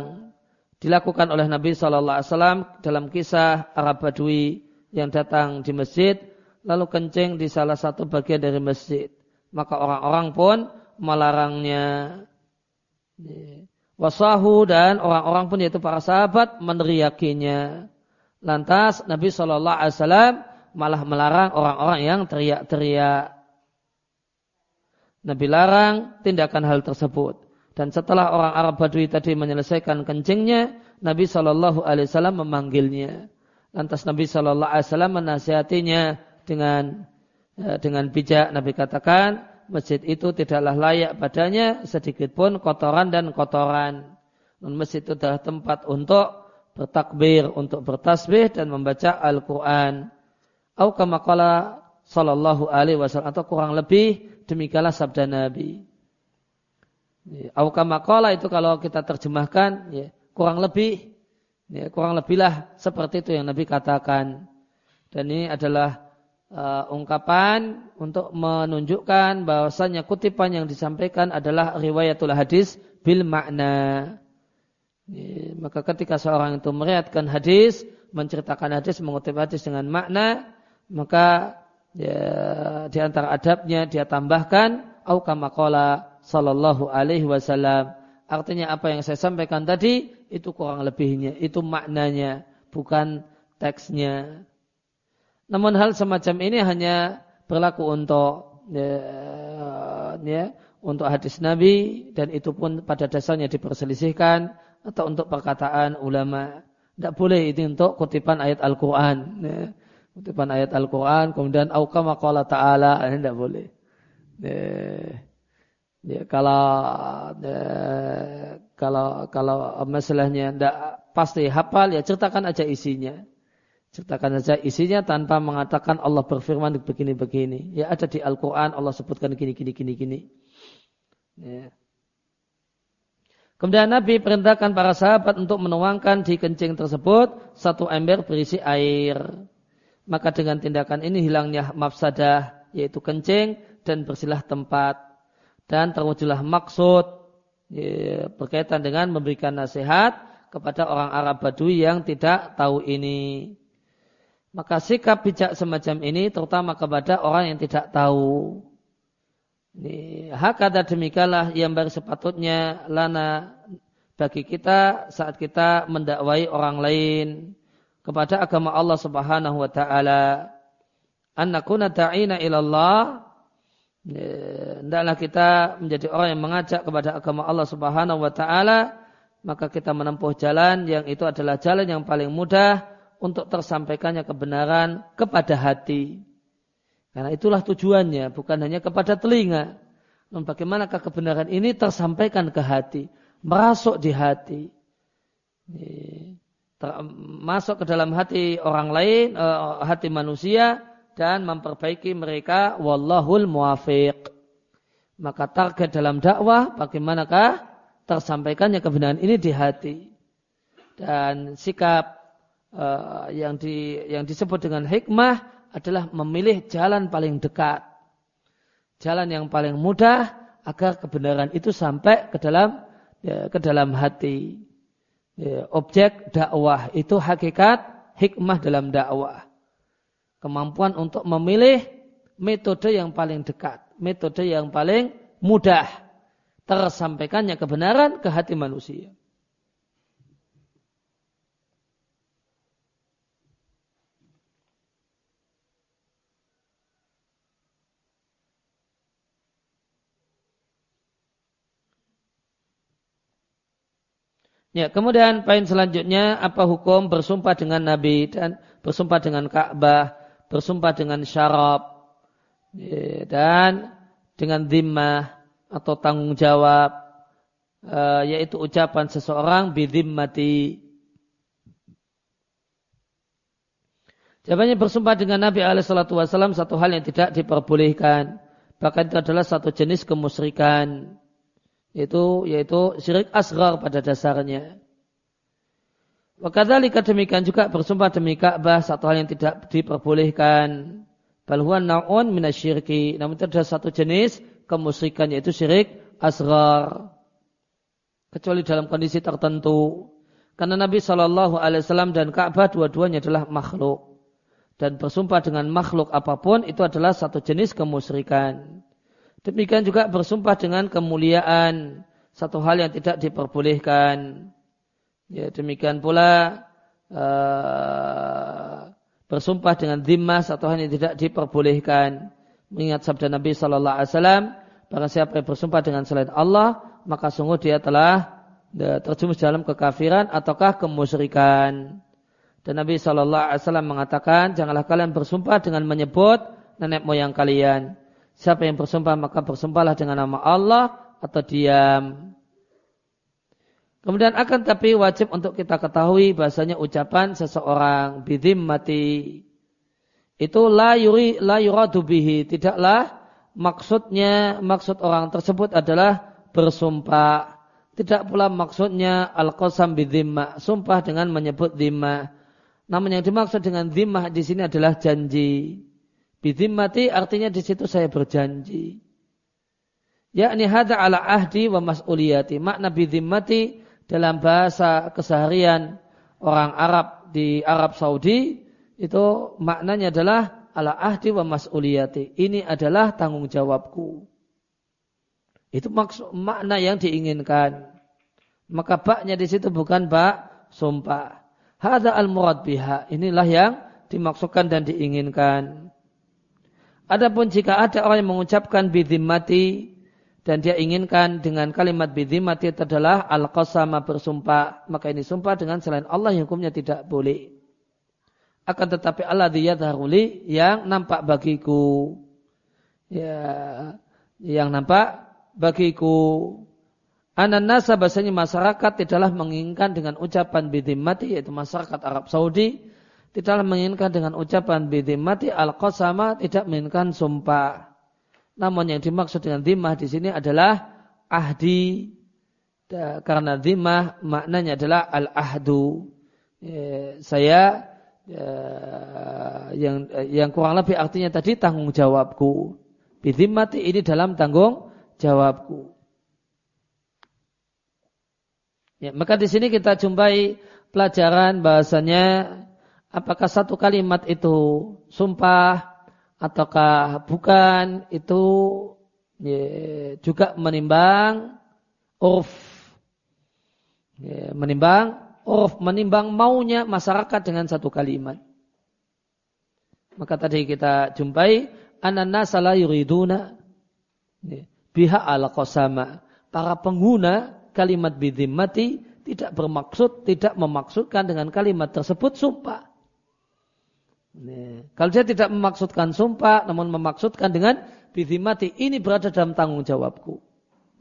dilakukan oleh Nabi Shallallahu Alaihi Wasallam dalam kisah Arab Badui yang datang di masjid lalu kencing di salah satu bagian dari masjid maka orang-orang pun melarangnya wasahu dan orang-orang pun yaitu para sahabat meneriakinya. Lantas Nabi Shallallahu Alaihi Wasallam malah melarang orang-orang yang teriak-teriak. Nabi larang tindakan hal tersebut. Dan setelah orang Arab Badui tadi menyelesaikan kencingnya, Nabi Shallallahu Alaihi Wasallam memanggilnya. Lantas Nabi Shallallahu Alaihi Wasallam menasihatinya dengan eh, dengan bijak. Nabi katakan, masjid itu tidaklah layak padanya sedikit pun kotoran dan kotoran. Dan masjid itu adalah tempat untuk bertakbir, untuk bertasbih dan membaca Al-Quran. Au kama sallallahu alaihi wasallam atau kurang lebih demikianlah sabda Nabi. Au kama itu kalau kita terjemahkan ya, kurang lebih ya, kurang lebihlah seperti itu yang Nabi katakan. Dan ini adalah uh, ungkapan untuk menunjukkan bahwasanya kutipan yang disampaikan adalah riwayatul hadis bil makna. Ya, maka ketika seorang itu meriatkan hadis, menceritakan hadis, mengutip hadis dengan makna, maka ya, di antara adabnya dia tambahkan au kama sallallahu alaihi wasallam. Artinya apa yang saya sampaikan tadi itu kurang lebihnya, itu maknanya, bukan teksnya. Namun hal semacam ini hanya berlaku untuk ya, ya, untuk hadis Nabi dan itu pun pada dasarnya diperselisihkan atau untuk perkataan ulama. Tidak boleh ini untuk kutipan ayat Al-Quran. Ya. Kutipan ayat Al-Quran, kemudian aukama qala ta'ala, ini tidak boleh. Ya. Ya, kalau eh, kalau kalau masalahnya tidak pasti hafal ya ceritakan aja isinya. Ceritakan saja isinya tanpa mengatakan Allah berfirman begini-begini. Ya ada di Al-Quran Allah sebutkan gini, gini, gini, gini. Ya. Kemudian Nabi perintahkan para sahabat untuk menuangkan di kencing tersebut satu ember berisi air. Maka dengan tindakan ini hilangnya mafsadah yaitu kencing dan bersilah tempat dan terwujudlah maksud ya, berkaitan dengan memberikan nasihat kepada orang Arab Badui yang tidak tahu ini. Maka sikap bijak semacam ini terutama kepada orang yang tidak tahu. Hakada demikianlah yang baru sepatutnya lana bagi kita saat kita mendakwai orang lain kepada agama Allah Subhanahu wa taala. Annakuna ta'ina ilallah hendaklah kita menjadi orang yang mengajak kepada agama Allah Subhanahu wa taala, maka kita menempuh jalan yang itu adalah jalan yang paling mudah untuk tersampaikannya kebenaran kepada hati. Karena itulah tujuannya, bukan hanya kepada telinga. Namun bagaimanakah kebenaran ini tersampaikan ke hati, merasuk di hati. Masuk ke dalam hati orang lain, eh, hati manusia, dan memperbaiki mereka wallahul muwafiq. Maka target dalam dakwah bagaimanakah tersampaikannya kebenaran ini di hati. Dan sikap uh, yang di yang disebut dengan hikmah adalah memilih jalan paling dekat. Jalan yang paling mudah agar kebenaran itu sampai ke dalam ya, ke dalam hati. Ya, objek dakwah itu hakikat hikmah dalam dakwah kemampuan untuk memilih metode yang paling dekat, metode yang paling mudah tersampaikannya kebenaran ke hati manusia. Ya, kemudian poin selanjutnya apa hukum bersumpah dengan Nabi dan bersumpah dengan Ka'bah bersumpah dengan syarab ya, dan dengan zimmah atau tanggung jawab uh, yaitu ucapan seseorang bidzimmati Jawabannya bersumpah dengan Nabi Wasallam satu hal yang tidak diperbolehkan. Bahkan itu adalah satu jenis kemusyrikan. Yaitu, yaitu syirik asgar pada dasarnya. Wakadhalika demikian juga bersumpah demi Ka'bah satu hal yang tidak diperbolehkan. Balhuan na'un minasyirki. Namun itu ada satu jenis kemusyrikan yaitu syirik asgar. Kecuali dalam kondisi tertentu. Karena Nabi Shallallahu Alaihi Wasallam dan Ka'bah dua-duanya adalah makhluk. Dan bersumpah dengan makhluk apa pun itu adalah satu jenis kemusyrikan. Demikian juga bersumpah dengan kemuliaan. Satu hal yang tidak diperbolehkan. Ya, demikian pula uh, bersumpah dengan dimas atau hanya tidak diperbolehkan. Mengingat sabda Nabi Shallallahu Alaihi Wasallam, barang siapa yang bersumpah dengan selain Allah, maka sungguh dia telah terjumus dalam kekafiran ataukah kemusyrikan. Dan Nabi Shallallahu Alaihi Wasallam mengatakan, janganlah kalian bersumpah dengan menyebut nenek moyang kalian. Siapa yang bersumpah maka bersumpahlah dengan nama Allah atau diam. Kemudian akan tapi wajib untuk kita ketahui bahasanya ucapan seseorang bidim mati itu la yuri la yuradu bihi. Tidaklah maksudnya maksud orang tersebut adalah bersumpah. Tidak pula maksudnya al-qasam bidzimma sumpah dengan menyebut dhimma namun yang dimaksud dengan dhimmah di sini adalah janji. Bidzimmati artinya di situ saya berjanji. Yakni hada ala ahdi wa mas'uliyati. Makna bidzimmati dalam bahasa keseharian orang Arab di Arab Saudi itu maknanya adalah ala ahdi wa mas'uliyati. Ini adalah tanggung jawabku. Itu maksud makna yang diinginkan. Maka baknya di situ bukan bak sumpah. Hada al murad biha. Inilah yang dimaksudkan dan diinginkan. Adapun jika ada orang yang mengucapkan bidimmati dan dia inginkan dengan kalimat bidhimati adalah al-qasama bersumpah. Maka ini sumpah dengan selain Allah yang hukumnya tidak boleh. Akan tetapi Allah diyadharuli yang nampak bagiku. Ya, yang nampak bagiku Anan nasa bahasanya masyarakat tidaklah menginginkan dengan ucapan bidimati yaitu masyarakat Arab Saudi tidaklah menginginkan dengan ucapan bidimati al-qasama tidak menginginkan sumpah. Namun yang dimaksud dengan dimah di sini adalah ahdi karena dimah maknanya adalah al-ahdu. Ya, saya ya, yang yang kurang lebih artinya tadi tanggung jawabku. Bidimati ini dalam tanggung jawabku. Ya, maka di sini kita jumpai pelajaran bahasanya apakah satu kalimat itu sumpah ataukah bukan itu ya, juga menimbang urf. Ya, menimbang urf menimbang maunya masyarakat dengan satu kalimat. Maka tadi kita jumpai ananna salah yuriduna. Ya, biha ala qasama para pengguna kalimat mati tidak bermaksud, tidak memaksudkan dengan kalimat tersebut sumpah. Kalau dia tidak memaksudkan sumpah, namun memaksudkan dengan mati ini berada dalam tanggung jawabku.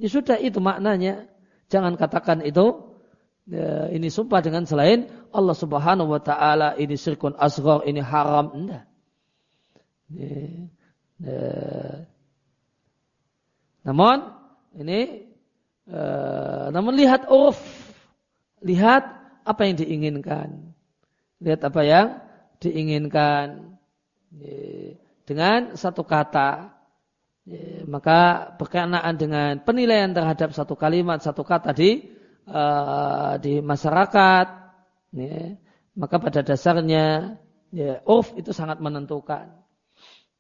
Ya sudah itu maknanya. Jangan katakan itu ya, ini sumpah dengan selain Allah Subhanahu wa taala, ini syirkun asghar, ini haram. Enggak. Ya. Namun ini Eh, namun lihat uruf, lihat apa yang diinginkan. Lihat apa yang diinginkan. Dengan satu kata. Maka berkenaan dengan penilaian terhadap satu kalimat, satu kata di uh, di masyarakat. Maka pada dasarnya ya, uruf itu sangat menentukan.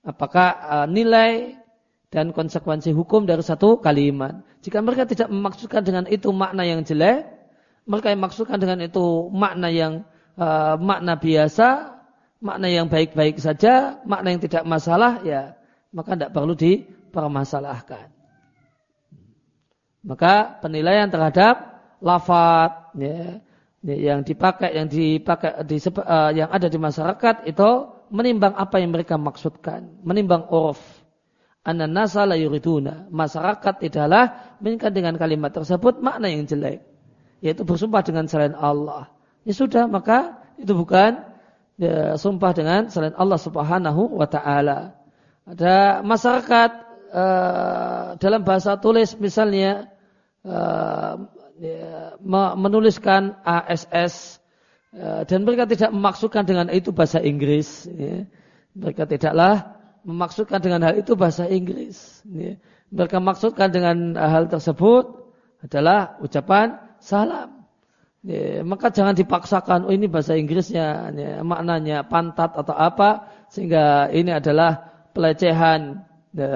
Apakah uh, nilai dan konsekuensi hukum dari satu kalimat. Jika mereka tidak memaksudkan dengan itu makna yang jelek, mereka yang maksudkan dengan itu makna yang uh, makna biasa, makna yang baik-baik saja, makna yang tidak masalah, ya maka tidak perlu dipermasalahkan. Maka penilaian terhadap lafat ya, yang dipakai, yang dipakai, di, uh, yang ada di masyarakat itu menimbang apa yang mereka maksudkan, menimbang uruf Ananasa la yuriduna. Masyarakat tidaklah menginginkan dengan kalimat tersebut makna yang jelek. Yaitu bersumpah dengan selain Allah. Ya sudah, maka itu bukan ya, sumpah dengan selain Allah subhanahu wa ta'ala. Ada masyarakat uh, dalam bahasa tulis misalnya uh, ya, menuliskan ASS uh, dan mereka tidak memaksudkan dengan itu bahasa Inggris. Ya. Mereka tidaklah memaksudkan dengan hal itu bahasa Inggris. Mereka maksudkan dengan hal tersebut adalah ucapan salam. Ya, maka jangan dipaksakan, oh ini bahasa Inggrisnya, ya, maknanya pantat atau apa, sehingga ini adalah pelecehan. Ya,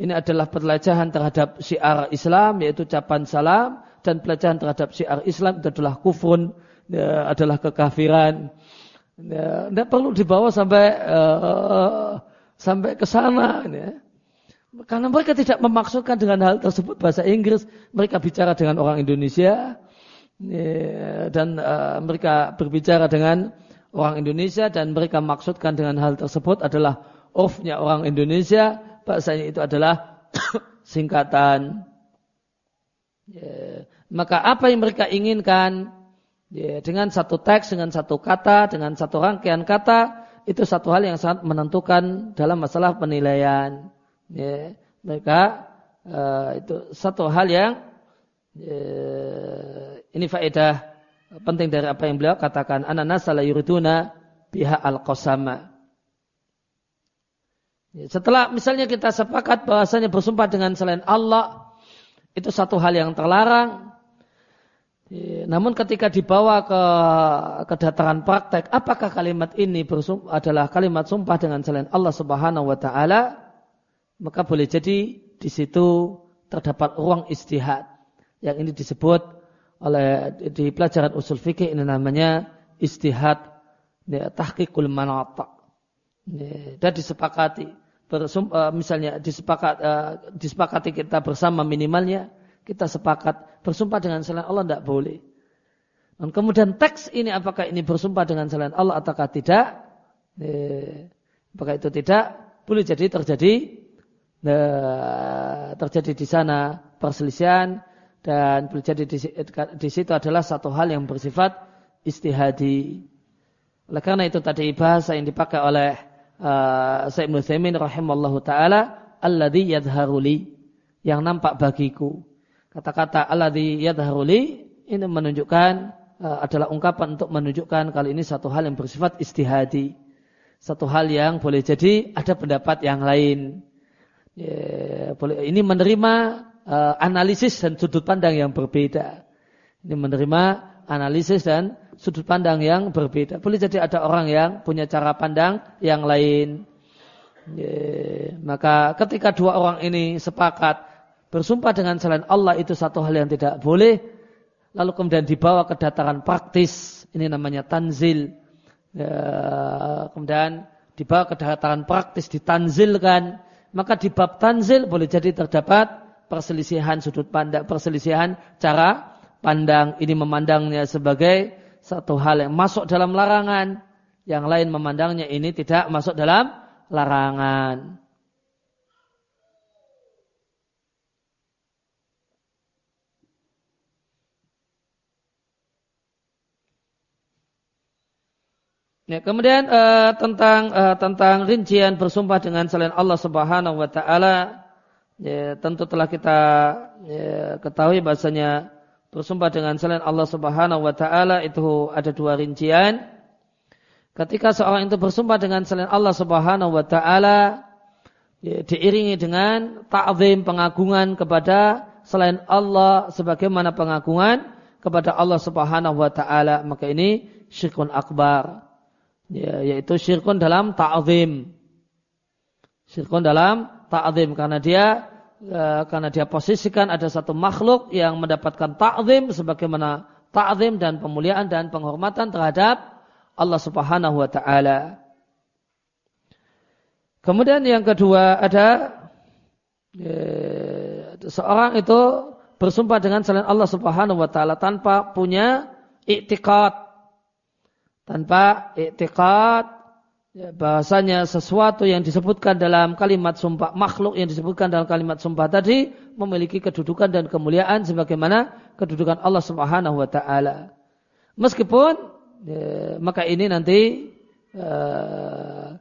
ini adalah pelecehan terhadap syiar Islam, yaitu ucapan salam, dan pelecehan terhadap syiar Islam itu adalah kufrun, ya, adalah kekafiran. Tidak ya, perlu dibawa sampai uh, sampai ke sana. Ya. Karena mereka tidak memaksudkan dengan hal tersebut bahasa Inggris. Mereka bicara dengan orang Indonesia. Ya, dan uh, mereka berbicara dengan orang Indonesia. Dan mereka maksudkan dengan hal tersebut adalah off-nya orang Indonesia. Bahasanya itu adalah (coughs) singkatan. Ya. Maka apa yang mereka inginkan dengan satu teks, dengan satu kata, dengan satu rangkaian kata, itu satu hal yang sangat menentukan dalam masalah penilaian. Mereka itu satu hal yang ini faedah penting dari apa yang beliau katakan. Ananas la yuriduna biha al-qasama. Ya, setelah misalnya kita sepakat bahasanya bersumpah dengan selain Allah, itu satu hal yang terlarang, Iya, namun ketika dibawa ke kedataran praktek, apakah kalimat ini adalah kalimat sumpah dengan selain Allah Subhanahu wa taala? Maka boleh jadi di situ terdapat ruang istihad. Yang ini disebut oleh di pelajaran usul fikih ini namanya istihad ya, tahqiqul manata. Ya, dan disepakati bersum, uh, misalnya disepakat, uh, disepakati kita bersama minimalnya kita sepakat bersumpah dengan selain Allah tidak boleh. Dan kemudian teks ini apakah ini bersumpah dengan selain Allah ataukah tidak? Eh, apakah itu tidak? Boleh jadi terjadi uh, terjadi di sana perselisihan dan terjadi di, di situ adalah satu hal yang bersifat istihadi. Oleh karena itu tadi bahasa yang dipakai oleh uh, Sayyid Ibn rahimallahu taala alladhi yadharuli yang nampak bagiku. Kata-kata alladhi yadharuli ini menunjukkan uh, adalah ungkapan untuk menunjukkan kali ini satu hal yang bersifat istihadi. Satu hal yang boleh jadi ada pendapat yang lain. Ya, boleh ini menerima uh, analisis dan sudut pandang yang berbeda. Ini menerima analisis dan sudut pandang yang berbeda. Boleh jadi ada orang yang punya cara pandang yang lain. Maka ketika dua orang ini sepakat bersumpah dengan selain Allah itu satu hal yang tidak boleh. Lalu kemudian dibawa ke dataran praktis. Ini namanya tanzil. Ya, kemudian dibawa ke dataran praktis, ditanzilkan. Maka di bab tanzil boleh jadi terdapat perselisihan sudut pandang, perselisihan cara pandang. Ini memandangnya sebagai satu hal yang masuk dalam larangan. Yang lain memandangnya ini tidak masuk dalam larangan. Ya, kemudian uh, tentang uh, tentang rincian bersumpah dengan selain Allah Subhanahu wa taala ya, tentu telah kita ya, ketahui bahasanya bersumpah dengan selain Allah Subhanahu wa taala itu ada dua rincian. Ketika seorang itu bersumpah dengan selain Allah Subhanahu wa taala ya, diiringi dengan ta'zim pengagungan kepada selain Allah sebagaimana pengagungan kepada Allah Subhanahu wa taala maka ini syirkun akbar ya, yaitu syirkun dalam ta'zim syirkun dalam ta'zim karena dia Eh, karena dia posisikan ada satu makhluk yang mendapatkan ta'zim sebagaimana ta'zim dan pemuliaan dan penghormatan terhadap Allah Subhanahu wa taala. Kemudian yang kedua ada ya, seorang itu bersumpah dengan selain Allah Subhanahu wa taala tanpa punya iktikad. Tanpa iktikad ya, bahasanya sesuatu yang disebutkan dalam kalimat sumpah makhluk yang disebutkan dalam kalimat sumpah tadi memiliki kedudukan dan kemuliaan sebagaimana kedudukan Allah Subhanahu wa taala. Meskipun ya, maka ini nanti uh,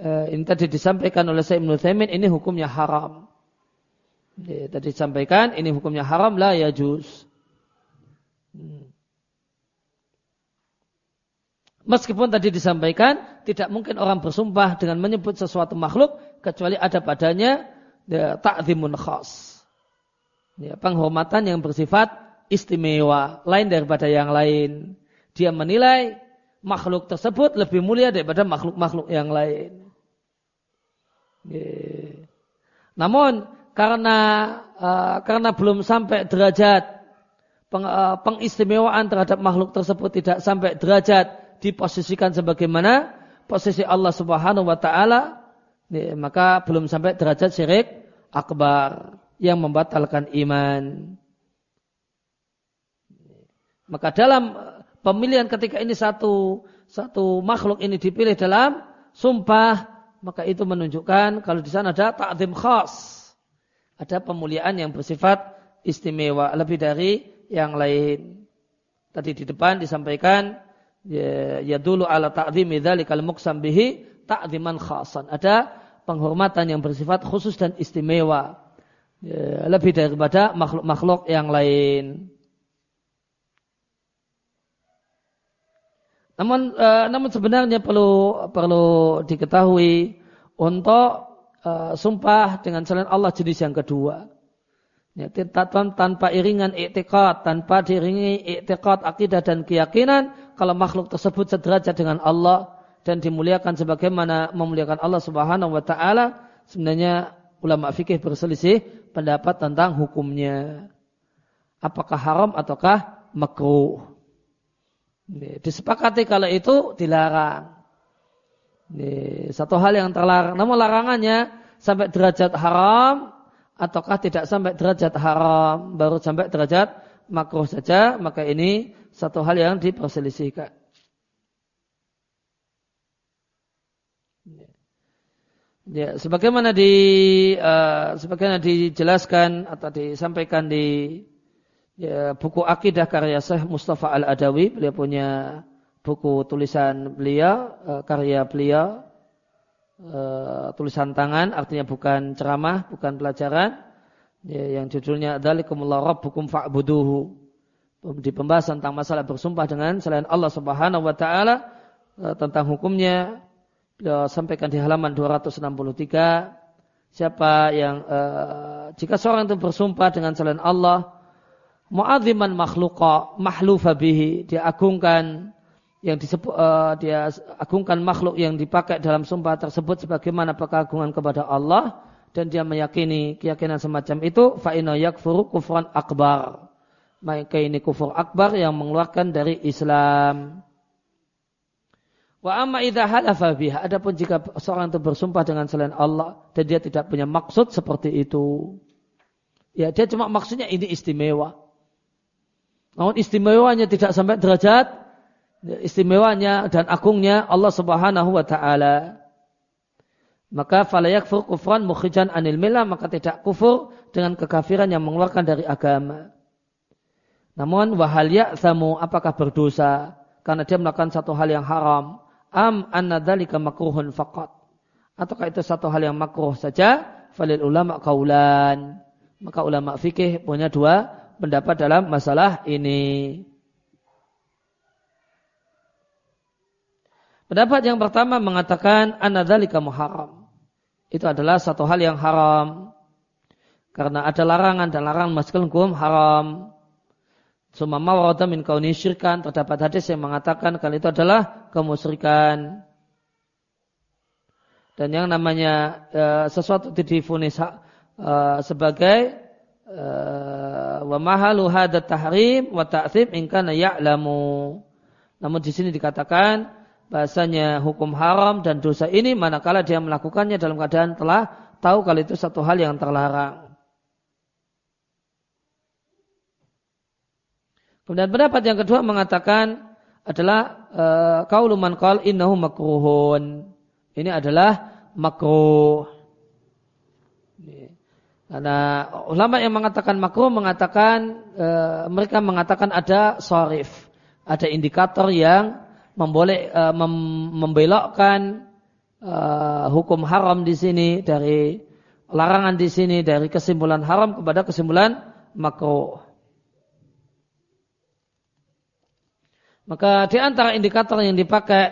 uh, ini tadi disampaikan oleh Sayyid Ibnu ini hukumnya haram. Ya, tadi disampaikan ini hukumnya haram la yajuz. Hmm. Meskipun tadi disampaikan tidak mungkin orang bersumpah dengan menyebut sesuatu makhluk kecuali ada padanya ya, ta'zimun khas. Ya, penghormatan yang bersifat istimewa, lain daripada yang lain. Dia menilai makhluk tersebut lebih mulia daripada makhluk-makhluk yang lain. Ya. Namun karena uh, karena belum sampai derajat peng, uh, pengistimewaan terhadap makhluk tersebut tidak sampai derajat diposisikan sebagaimana posisi Allah Subhanahu wa taala maka belum sampai derajat syirik akbar yang membatalkan iman. Maka dalam pemilihan ketika ini satu satu makhluk ini dipilih dalam sumpah maka itu menunjukkan kalau di sana ada ta'zim khas. Ada pemuliaan yang bersifat istimewa lebih dari yang lain. Tadi di depan disampaikan ya, dulu ala ta'zimi dzalikal muqsam bihi ta'ziman khasan. Ada penghormatan yang bersifat khusus dan istimewa. Ya, lebih daripada makhluk-makhluk yang lain. Namun, uh, namun sebenarnya perlu perlu diketahui untuk uh, sumpah dengan selain Allah jenis yang kedua. Ya, tanpa iringan iktikad, tanpa diiringi iktikad akidah dan keyakinan, kalau makhluk tersebut sederajat dengan Allah dan dimuliakan sebagaimana memuliakan Allah Subhanahu wa taala, sebenarnya ulama fikih berselisih pendapat tentang hukumnya. Apakah haram ataukah makruh? Disepakati kalau itu dilarang. Satu hal yang terlarang. Namun larangannya sampai derajat haram ataukah tidak sampai derajat haram, baru sampai derajat makruh saja, maka ini satu hal yang diperselisihkan. Ya, sebagaimana di uh, sebagaimana dijelaskan atau disampaikan di ya, buku akidah karya Syekh Mustafa Al Adawi, beliau punya buku tulisan beliau, uh, karya beliau, uh, tulisan tangan, artinya bukan ceramah, bukan pelajaran, ya, yang judulnya Dzalikumullah Rabbukum fa'buduhu. Di pembahasan tentang masalah bersumpah dengan selain Allah Subhanahu wa taala uh, tentang hukumnya beliau sampaikan di halaman 263 siapa yang uh, jika seorang itu bersumpah dengan selain Allah mu'adziman makhluqa mahlufa bihi dia agungkan yang disebut uh, dia agungkan makhluk yang dipakai dalam sumpah tersebut sebagaimana pengagungan kepada Allah dan dia meyakini keyakinan semacam itu fa yakfuru kufran akbar maka ini kufur akbar yang mengeluarkan dari Islam Wa amma idza halafa biha. Adapun jika seorang itu bersumpah dengan selain Allah dan dia tidak punya maksud seperti itu. Ya, dia cuma maksudnya ini istimewa. Namun istimewanya tidak sampai derajat istimewanya dan agungnya Allah Subhanahu wa taala. Maka fala yakfur kufran mukhrijan anil milah maka tidak kufur dengan kekafiran yang mengeluarkan dari agama. Namun wahal ya'thamu apakah berdosa? Karena dia melakukan satu hal yang haram. Am anna dzalika makruhun faqat. Ataukah itu satu hal yang makruh saja? Falil ulama kaulan maka ulama fikih punya dua pendapat dalam masalah ini. Pendapat yang pertama mengatakan anna dzalika muharram. Itu adalah satu hal yang haram. Karena ada larangan dan larangan hukum haram Sumama warada min kauni syirkan. Terdapat hadis yang mengatakan kali itu adalah kemusyrikan. Dan yang namanya e, sesuatu itu difunis e, sebagai e, wa mahalu hadat tahrim wa kana ya'lamu. Namun di sini dikatakan bahasanya hukum haram dan dosa ini manakala dia melakukannya dalam keadaan telah tahu kalau itu satu hal yang terlarang. Kemudian pendapat yang kedua mengatakan adalah uh, kauluman qal innahu makruhun. Ini adalah makruh. Karena ulama yang mengatakan makruh mengatakan uh, mereka mengatakan ada sorif, ada indikator yang memboleh mem membelokkan hukum haram di sini dari larangan di sini dari kesimpulan haram kepada kesimpulan makruh. Maka di antara indikator yang dipakai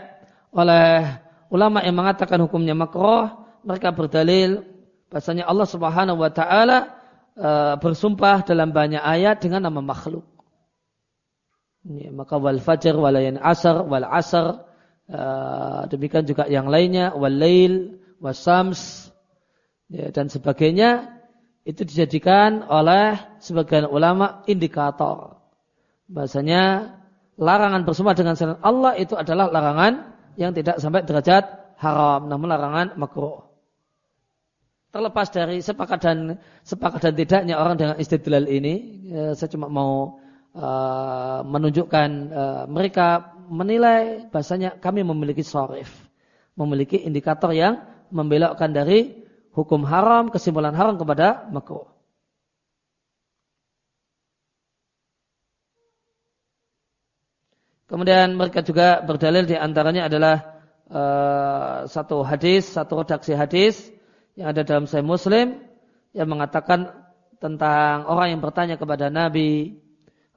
oleh ulama yang mengatakan hukumnya makroh, mereka berdalil bahasanya Allah Subhanahu wa taala e, bersumpah dalam banyak ayat dengan nama makhluk. Ya, maka wal fajr wal asar wal asar e, demikian juga yang lainnya wal lail wasams ya, dan sebagainya itu dijadikan oleh sebagian ulama indikator bahasanya larangan bersumpah dengan selain Allah itu adalah larangan yang tidak sampai derajat haram, namun larangan makruh. Terlepas dari sepakat dan sepakat dan tidaknya orang dengan istidlal ini, ya, saya cuma mau uh, menunjukkan uh, mereka menilai bahasanya kami memiliki sorif, memiliki indikator yang membelokkan dari hukum haram, kesimpulan haram kepada makruh. Kemudian mereka juga berdalil di antaranya adalah uh, satu hadis, satu redaksi hadis yang ada dalam Sahih Muslim yang mengatakan tentang orang yang bertanya kepada Nabi,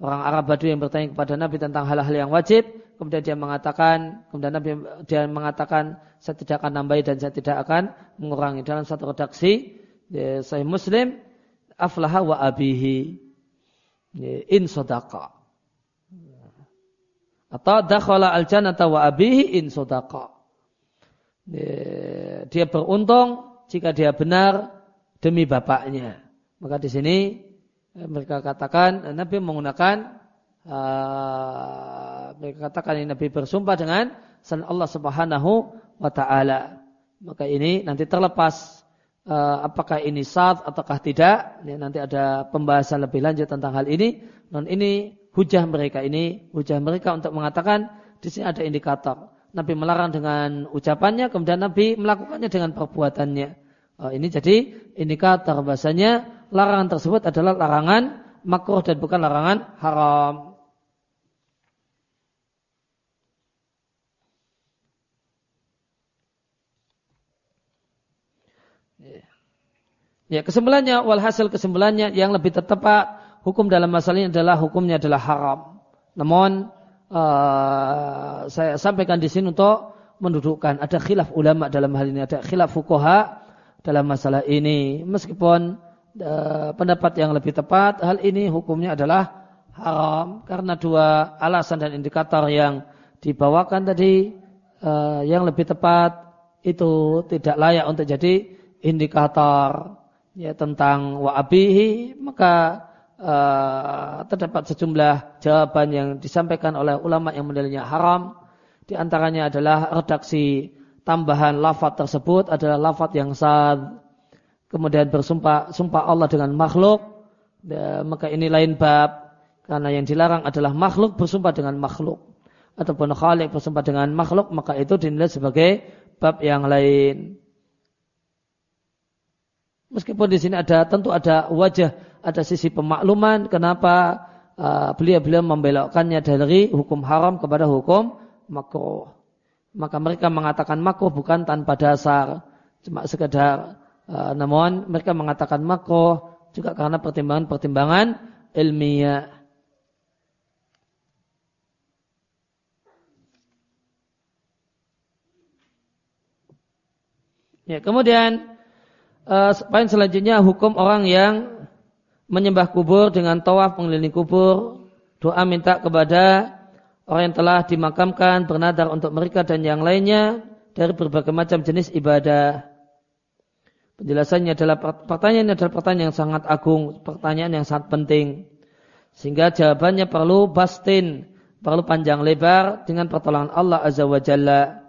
orang Arab Badu yang bertanya kepada Nabi tentang hal-hal yang wajib, kemudian dia mengatakan, kemudian Nabi dia mengatakan saya tidak akan nambahi dan saya tidak akan mengurangi. Dalam satu redaksi Sahih Muslim aflaha wa abihi in sodaka atau dakhala al-jannata wa abihi in sodaqa. Dia beruntung jika dia benar demi bapaknya. Maka di sini eh, mereka katakan eh, Nabi menggunakan uh, mereka katakan ini Nabi bersumpah dengan Allah Subhanahu wa taala. Maka ini nanti terlepas uh, apakah ini sah ataukah tidak. Ya, nanti ada pembahasan lebih lanjut tentang hal ini. Non ini hujah mereka ini, hujah mereka untuk mengatakan di sini ada indikator. Nabi melarang dengan ucapannya, kemudian Nabi melakukannya dengan perbuatannya. Oh, ini jadi indikator bahasanya larangan tersebut adalah larangan makruh dan bukan larangan haram. Ya, kesimpulannya walhasil kesimpulannya yang lebih tepat hukum dalam masalah ini adalah hukumnya adalah haram. Namun uh, saya sampaikan di sini untuk mendudukkan ada khilaf ulama dalam hal ini, ada khilaf fukoha dalam masalah ini. Meskipun uh, pendapat yang lebih tepat, hal ini hukumnya adalah haram karena dua alasan dan indikator yang dibawakan tadi uh, yang lebih tepat itu tidak layak untuk jadi indikator ya tentang wa'abihi maka uh, terdapat sejumlah jawaban yang disampaikan oleh ulama yang menilainya haram. Di antaranya adalah redaksi tambahan lafaz tersebut adalah lafaz yang sad. Kemudian bersumpah sumpah Allah dengan makhluk. Ya, maka ini lain bab. Karena yang dilarang adalah makhluk bersumpah dengan makhluk. Ataupun khalik bersumpah dengan makhluk maka itu dinilai sebagai bab yang lain. Meskipun di sini ada tentu ada wajah, ada sisi pemakluman kenapa uh, beliau-beliau membelokkannya dari hukum haram kepada hukum makruh. Maka mereka mengatakan makruh bukan tanpa dasar, cuma sekedar uh, namun mereka mengatakan makruh juga karena pertimbangan-pertimbangan ilmiah. Ya, kemudian uh, poin selanjutnya hukum orang yang menyembah kubur dengan tawaf mengelilingi kubur, doa minta kepada orang yang telah dimakamkan, bernadar untuk mereka dan yang lainnya dari berbagai macam jenis ibadah. Penjelasannya adalah pertanyaan adalah pertanyaan yang sangat agung, pertanyaan yang sangat penting. Sehingga jawabannya perlu bastin, perlu panjang lebar dengan pertolongan Allah Azza wa Jalla.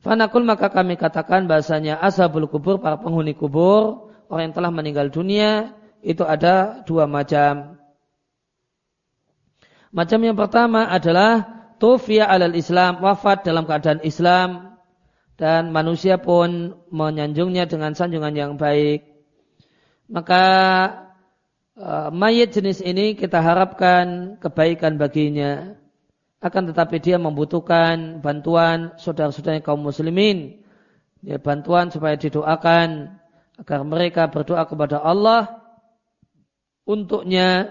Fanakul maka kami katakan bahasanya ashabul kubur, para penghuni kubur, orang yang telah meninggal dunia, itu ada dua macam. Macam yang pertama adalah tufiya alal Islam, wafat dalam keadaan Islam, dan manusia pun menyanjungnya dengan sanjungan yang baik. Maka uh, mayat jenis ini kita harapkan kebaikan baginya akan tetapi dia membutuhkan bantuan saudara-saudara kaum muslimin ya, bantuan supaya didoakan agar mereka berdoa kepada Allah untuknya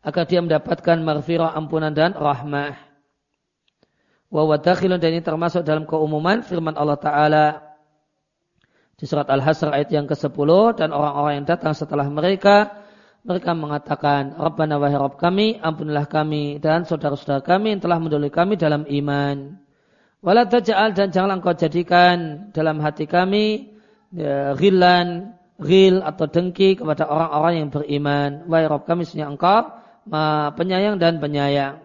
agar dia mendapatkan maghfirah ampunan dan rahmah wa wadakhilun dan ini termasuk dalam keumuman firman Allah Ta'ala di surat Al-Hasr ayat yang ke-10 dan orang-orang yang datang setelah mereka mereka mengatakan, Rabbana wahai Rabb kami, ampunilah kami dan saudara-saudara kami yang telah mendoloi kami dalam iman. Wala taj'al dan janganlah engkau jadikan dalam hati kami ya, ghilan, ghil atau dengki kepada orang-orang yang beriman. Wahai Rabb kami senyap engkau penyayang dan penyayang.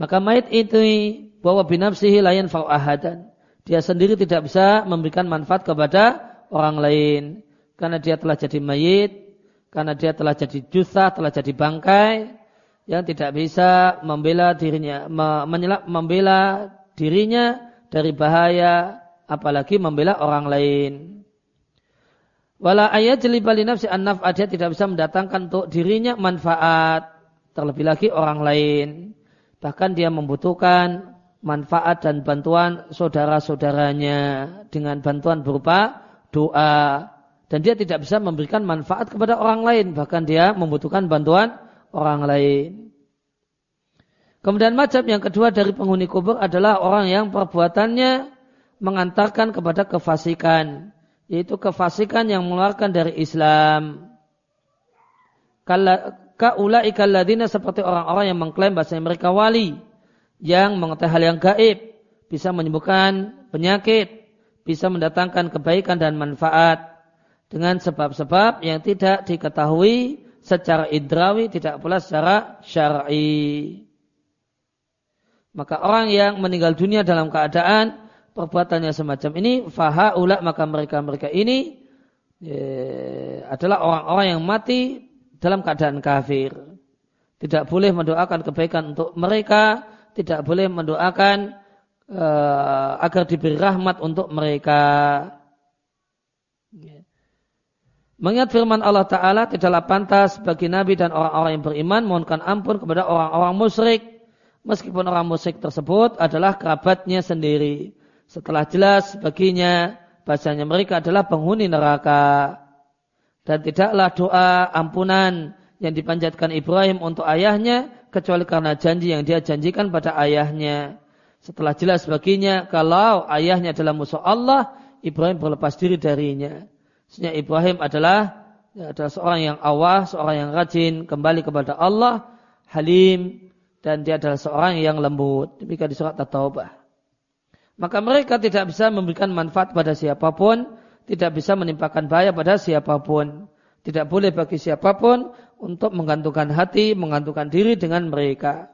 Maka mayat itu bahwa binafsihi layan fa'ahadan. Dia sendiri tidak bisa memberikan manfaat kepada orang lain. Karena dia telah jadi mayit, karena dia telah jadi jusah, telah jadi bangkai yang tidak bisa membela dirinya, membela dirinya dari bahaya, apalagi membela orang lain. Wala ayat jelibali nafsi an dia tidak bisa mendatangkan untuk dirinya manfaat, terlebih lagi orang lain. Bahkan dia membutuhkan manfaat dan bantuan saudara-saudaranya dengan bantuan berupa doa, dan dia tidak bisa memberikan manfaat kepada orang lain bahkan dia membutuhkan bantuan orang lain. Kemudian macam yang kedua dari penghuni kubur adalah orang yang perbuatannya mengantarkan kepada kefasikan, yaitu kefasikan yang mengeluarkan dari Islam. Kaula ikalladina seperti orang-orang yang mengklaim bahasa mereka wali, yang mengetahui hal yang gaib, bisa menyembuhkan penyakit, bisa mendatangkan kebaikan dan manfaat dengan sebab-sebab yang tidak diketahui secara idrawi, tidak pula secara syar'i. Maka orang yang meninggal dunia dalam keadaan perbuatannya semacam ini, fahaula maka mereka-mereka ini ya, adalah orang-orang yang mati dalam keadaan kafir. Tidak boleh mendoakan kebaikan untuk mereka tidak boleh mendoakan uh, agar diberi rahmat untuk mereka. Mengingat firman Allah Ta'ala tidaklah pantas bagi Nabi dan orang-orang yang beriman mohonkan ampun kepada orang-orang musyrik. Meskipun orang musyrik tersebut adalah kerabatnya sendiri. Setelah jelas baginya bahasanya mereka adalah penghuni neraka. Dan tidaklah doa ampunan yang dipanjatkan Ibrahim untuk ayahnya kecuali karena janji yang dia janjikan pada ayahnya. Setelah jelas baginya kalau ayahnya adalah musuh Allah, Ibrahim berlepas diri darinya. Sesungguhnya Ibrahim adalah ya, adalah seorang yang awah, seorang yang rajin kembali kepada Allah, halim dan dia adalah seorang yang lembut. Demikian di surat At-Taubah. Maka mereka tidak bisa memberikan manfaat pada siapa pun, tidak bisa menimpakan bahaya pada siapa pun. Tidak boleh bagi siapa pun untuk menggantungkan hati, menggantungkan diri dengan mereka.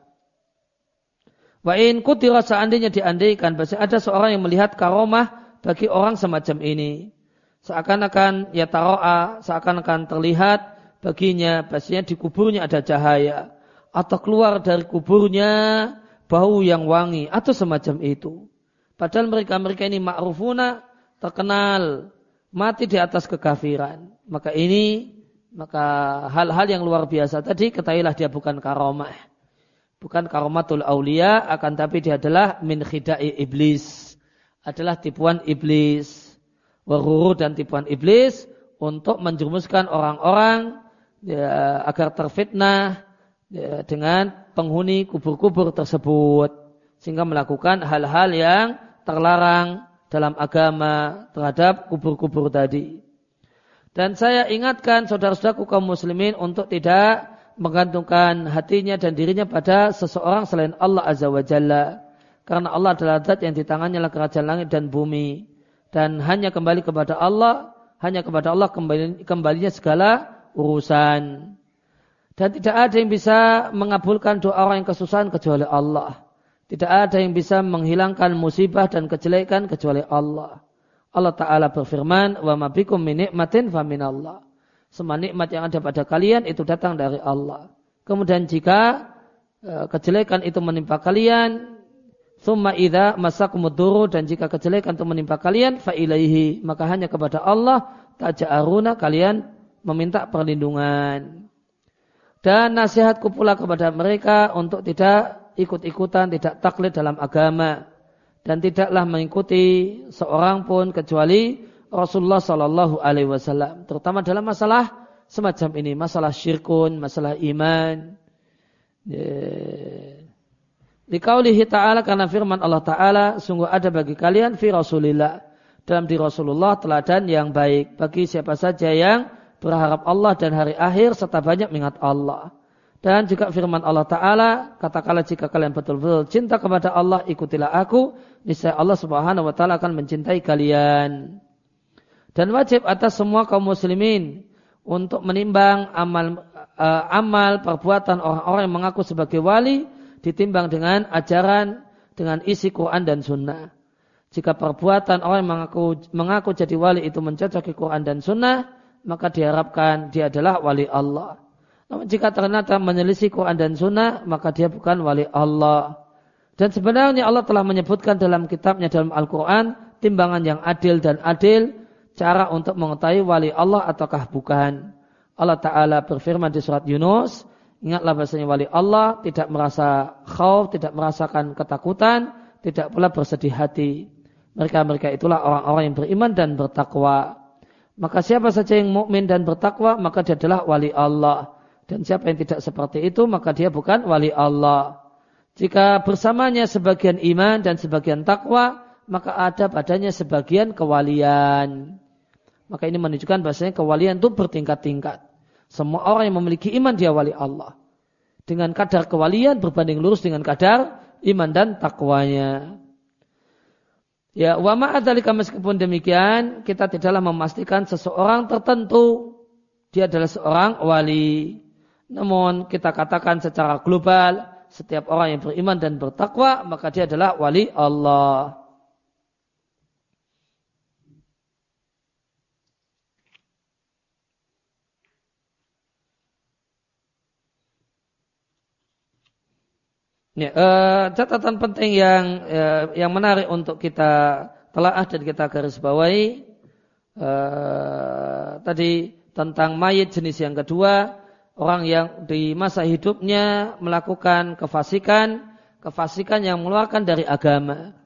Wa in kutira seandainya diandaikan bahwa ada seorang yang melihat karomah bagi orang semacam ini. Seakan-akan ya taro'a, seakan-akan terlihat baginya bahasanya di kuburnya ada cahaya. Atau keluar dari kuburnya bau yang wangi atau semacam itu. Padahal mereka-mereka ini ma'rufuna terkenal mati di atas kekafiran. Maka ini maka hal-hal yang luar biasa tadi ketahuilah dia bukan karomah. Bukan karomatul aulia akan tapi dia adalah min khidai iblis. Adalah tipuan iblis. Waruru dan tipuan iblis untuk menjerumuskan orang-orang ya, agar terfitnah ya, dengan penghuni kubur-kubur tersebut. Sehingga melakukan hal-hal yang terlarang dalam agama terhadap kubur-kubur tadi. Dan saya ingatkan saudara-saudaraku kaum muslimin untuk tidak menggantungkan hatinya dan dirinya pada seseorang selain Allah Azza wa Jalla. Karena Allah adalah zat yang di tangannya lah kerajaan langit dan bumi. Dan hanya kembali kepada Allah, hanya kepada Allah kembali, kembalinya segala urusan. Dan tidak ada yang bisa mengabulkan doa orang yang kesusahan kecuali Allah. Tidak ada yang bisa menghilangkan musibah dan kejelekan kecuali Allah. Allah Ta'ala berfirman, wa ma bikum min nikmatin fa Allah. Semua nikmat yang ada pada kalian itu datang dari Allah. Kemudian jika e, kejelekan itu menimpa kalian, summa idza masakumuduru dan jika kejelekan itu menimpa kalian fa ilaihi, maka hanya kepada Allah taja'aruna kalian meminta perlindungan. Dan nasihatku pula kepada mereka untuk tidak ikut-ikutan, tidak taklid dalam agama dan tidaklah mengikuti seorang pun kecuali Rasulullah Sallallahu Alaihi Wasallam, terutama dalam masalah semacam ini, masalah syirkun, masalah iman. Dikaulihi ta'ala karena firman Allah ta'ala sungguh ada bagi kalian fi Rasulillah dalam di Rasulullah teladan yang baik bagi siapa saja yang berharap Allah dan hari akhir serta banyak mengingat Allah. Dan juga firman Allah Ta'ala, katakanlah jika kalian betul-betul cinta kepada Allah, ikutilah aku, niscaya Allah Subhanahu Wa Ta'ala akan mencintai kalian. Dan wajib atas semua kaum muslimin untuk menimbang amal uh, amal perbuatan orang-orang yang mengaku sebagai wali ditimbang dengan ajaran dengan isi Quran dan Sunnah. Jika perbuatan orang yang mengaku, mengaku jadi wali itu mencocoki Quran dan Sunnah, maka diharapkan dia adalah wali Allah. Namun jika ternyata menyelisih Quran dan Sunnah, maka dia bukan wali Allah. Dan sebenarnya Allah telah menyebutkan dalam kitabnya dalam Al-Quran, timbangan yang adil dan adil, cara untuk mengetahui wali Allah ataukah bukan. Allah Ta'ala berfirman di surat Yunus, ingatlah bahasanya wali Allah tidak merasa khauf, tidak merasakan ketakutan, tidak pula bersedih hati. Mereka-mereka itulah orang-orang yang beriman dan bertakwa. Maka siapa saja yang mukmin dan bertakwa, maka dia adalah wali Allah. Dan siapa yang tidak seperti itu maka dia bukan wali Allah. Jika bersamanya sebagian iman dan sebagian takwa, maka ada padanya sebagian kewalian. Maka ini menunjukkan bahasanya kewalian itu bertingkat-tingkat. Semua orang yang memiliki iman dia wali Allah. Dengan kadar kewalian berbanding lurus dengan kadar iman dan takwanya. Ya, wa ma'adzalika meskipun demikian, kita tidaklah memastikan seseorang tertentu dia adalah seorang wali. Namun kita katakan secara global setiap orang yang beriman dan bertakwa maka dia adalah wali Allah. Ya, uh, catatan penting yang uh, yang menarik untuk kita telaah dan kita garis bawahi uh, tadi tentang mayit jenis yang kedua orang yang di masa hidupnya melakukan kefasikan kefasikan yang mengeluarkan dari agama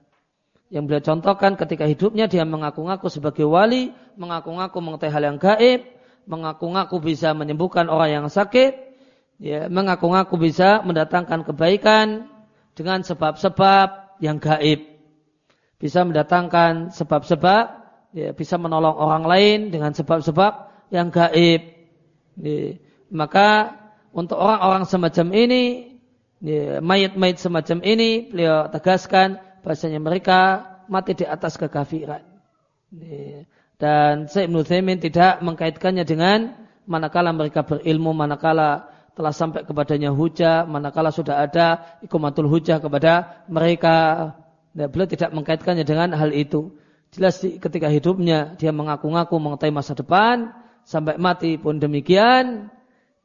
yang beliau contohkan ketika hidupnya dia mengaku-ngaku sebagai wali mengaku-ngaku mengetahui hal yang gaib mengaku-ngaku bisa menyembuhkan orang yang sakit ya, mengaku-ngaku bisa mendatangkan kebaikan dengan sebab-sebab yang gaib. Bisa mendatangkan sebab-sebab, ya, bisa menolong orang lain dengan sebab-sebab yang gaib. Ya, maka untuk orang-orang semacam ini, ya, mayat-mayat semacam ini, beliau tegaskan bahasanya mereka mati di atas kekafiran. Ya, dan Syekh Ibn tidak mengkaitkannya dengan manakala mereka berilmu, manakala telah sampai kepadanya hujah, manakala sudah ada ikumatul hujah kepada mereka. Dan beliau tidak mengkaitkannya dengan hal itu. Jelas ketika hidupnya dia mengaku-ngaku mengetahui masa depan, sampai mati pun demikian,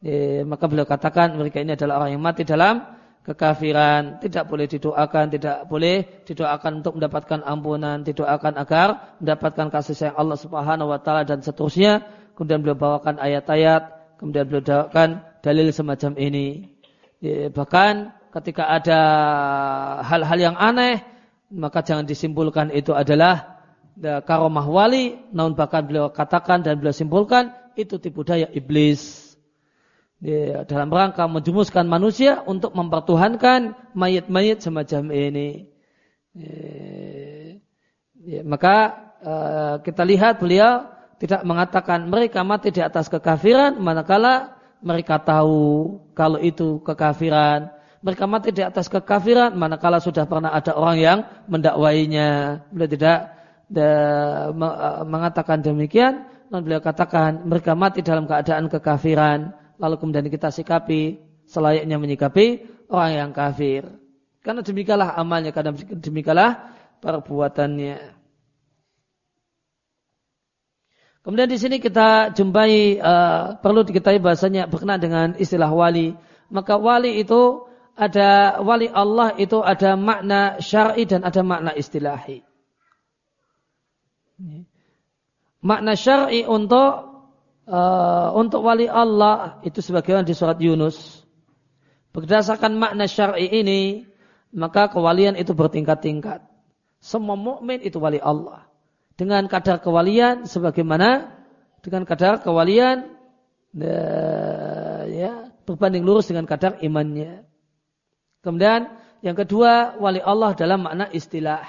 eh, maka beliau katakan mereka ini adalah orang yang mati dalam kekafiran, tidak boleh didoakan, tidak boleh didoakan untuk mendapatkan ampunan, didoakan agar mendapatkan kasih sayang Allah Subhanahu wa taala dan seterusnya. Kemudian beliau bawakan ayat-ayat, kemudian beliau doakan dalil semacam ini. Ya, bahkan ketika ada hal-hal yang aneh, maka jangan disimpulkan itu adalah ya, karomah wali, namun bahkan beliau katakan dan beliau simpulkan itu tipu daya iblis. Dalam rangka menjumuskan manusia untuk mempertuhankan mayat-mayat semacam ini. Maka uh, kita lihat beliau tidak mengatakan mereka mati di atas kekafiran manakala mereka tahu kalau itu kekafiran. Mereka mati di atas kekafiran manakala sudah pernah ada orang yang mendakwainya. Beliau tidak de, mengatakan demikian. Beliau katakan mereka mati dalam keadaan kekafiran. Lalu kemudian kita sikapi selayaknya menyikapi orang yang kafir. Karena demikianlah amalnya, karena demikianlah perbuatannya. Kemudian di sini kita jumpai uh, perlu diketahui bahasanya berkenaan dengan istilah wali. Maka wali itu ada wali Allah itu ada makna syar'i dan ada makna istilahi. Makna syar'i untuk uh, untuk wali Allah itu sebagaimana di surat Yunus. Berdasarkan makna syar'i ini, maka kewalian itu bertingkat-tingkat. Semua mukmin itu wali Allah dengan kadar kewalian sebagaimana dengan kadar kewalian uh, ya berbanding lurus dengan kadar imannya. Kemudian yang kedua wali Allah dalam makna istilah.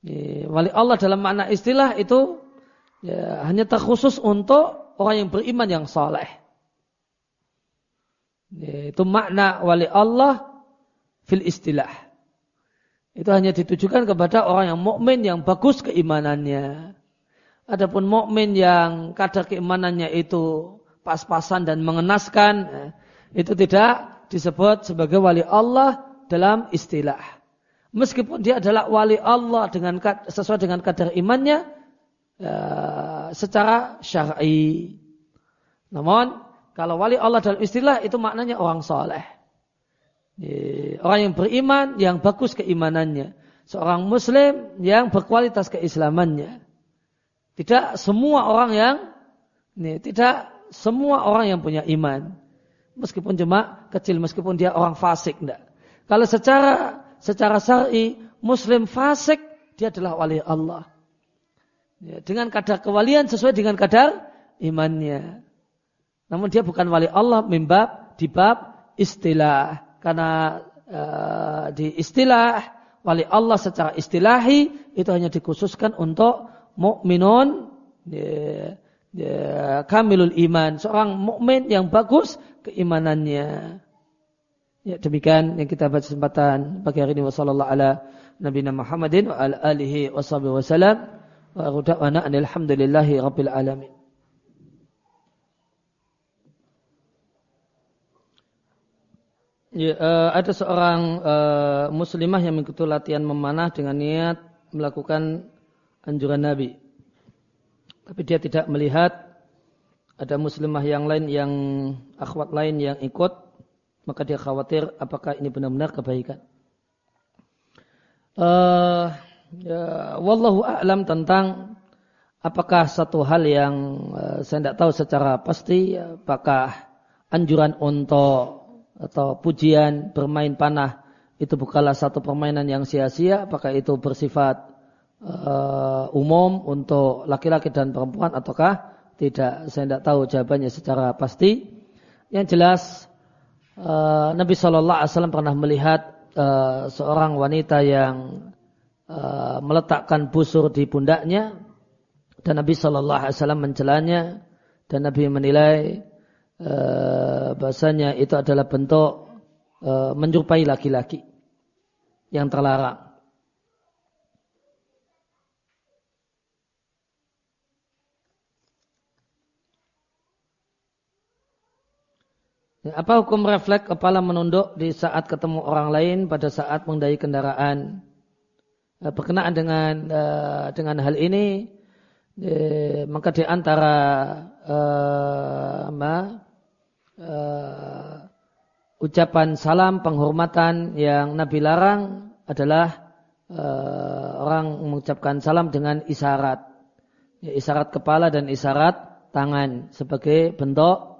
Ya, wali Allah dalam makna istilah itu ya, hanya terkhusus untuk orang yang beriman yang soleh. Ya, itu makna wali Allah fil istilah. Itu hanya ditujukan kepada orang yang mukmin yang bagus keimanannya. Adapun mukmin yang kadar keimanannya itu pas-pasan dan mengenaskan, eh, itu tidak disebut sebagai wali Allah dalam istilah. Meskipun dia adalah wali Allah dengan sesuai dengan kadar imannya ya, secara syar'i. Namun kalau wali Allah dalam istilah itu maknanya orang soleh. Orang yang beriman, yang bagus keimanannya. Seorang muslim yang berkualitas keislamannya. Tidak semua orang yang, nih, tidak semua orang yang punya iman. Meskipun cuma kecil, meskipun dia orang fasik. Enggak. Kalau secara secara syar'i muslim fasik, dia adalah wali Allah. Ya, dengan kadar kewalian sesuai dengan kadar imannya. Namun dia bukan wali Allah mimbab di bab istilah. Karena uh, di istilah wali Allah secara istilahi itu hanya dikhususkan untuk mukminun ya, ya, kamilul iman. Seorang mukmin yang bagus keimanannya. Ya demikian yang kita baca kesempatan pagi hari ini. Wasallallahu ala nabiyina Muhammadin wa wa ruda'wana alhamdulillahi rabbil alamin Ya, uh, ada seorang uh, muslimah yang mengikuti latihan memanah dengan niat melakukan anjuran Nabi. Tapi dia tidak melihat ada muslimah yang lain yang akhwat lain yang ikut maka dia khawatir apakah ini benar-benar kebaikan. Uh, ya, wallahu a'lam tentang apakah satu hal yang uh, saya tidak tahu secara pasti apakah anjuran untuk atau pujian bermain panah itu bukanlah satu permainan yang sia-sia apakah itu bersifat uh, umum untuk laki-laki dan perempuan ataukah tidak saya tidak tahu jawabannya secara pasti. Yang jelas uh, Nabi Shallallahu Alaihi Wasallam pernah melihat uh, seorang wanita yang uh, meletakkan busur di pundaknya dan Nabi Shallallahu Alaihi Wasallam mencelanya dan Nabi menilai uh, bahasanya itu adalah bentuk uh, menyerupai laki-laki yang terlarang. Apa hukum refleks kepala menunduk di saat ketemu orang lain pada saat mengendari kendaraan? Eh, berkenaan dengan uh, dengan hal ini, uh, maka di antara uh, ucapan salam penghormatan yang Nabi larang adalah orang mengucapkan salam dengan isyarat, ya, isyarat kepala dan isyarat tangan sebagai bentuk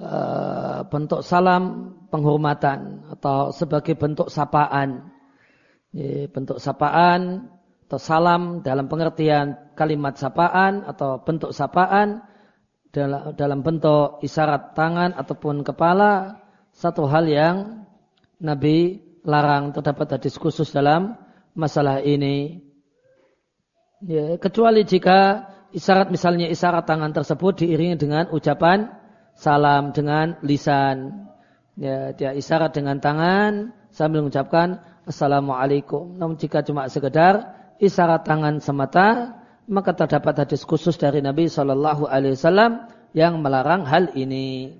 Eh, bentuk salam penghormatan atau sebagai bentuk sapaan. Bentuk sapaan atau salam dalam pengertian kalimat sapaan atau bentuk sapaan dalam bentuk isyarat tangan ataupun kepala satu hal yang Nabi larang terdapat hadis khusus dalam masalah ini. Ya, kecuali jika isyarat misalnya isyarat tangan tersebut diiringi dengan ucapan salam dengan lisan. Ya, dia isyarat dengan tangan sambil mengucapkan Assalamualaikum. Namun jika cuma sekedar isyarat tangan semata, maka terdapat hadis khusus dari Nabi Shallallahu Alaihi Wasallam yang melarang hal ini.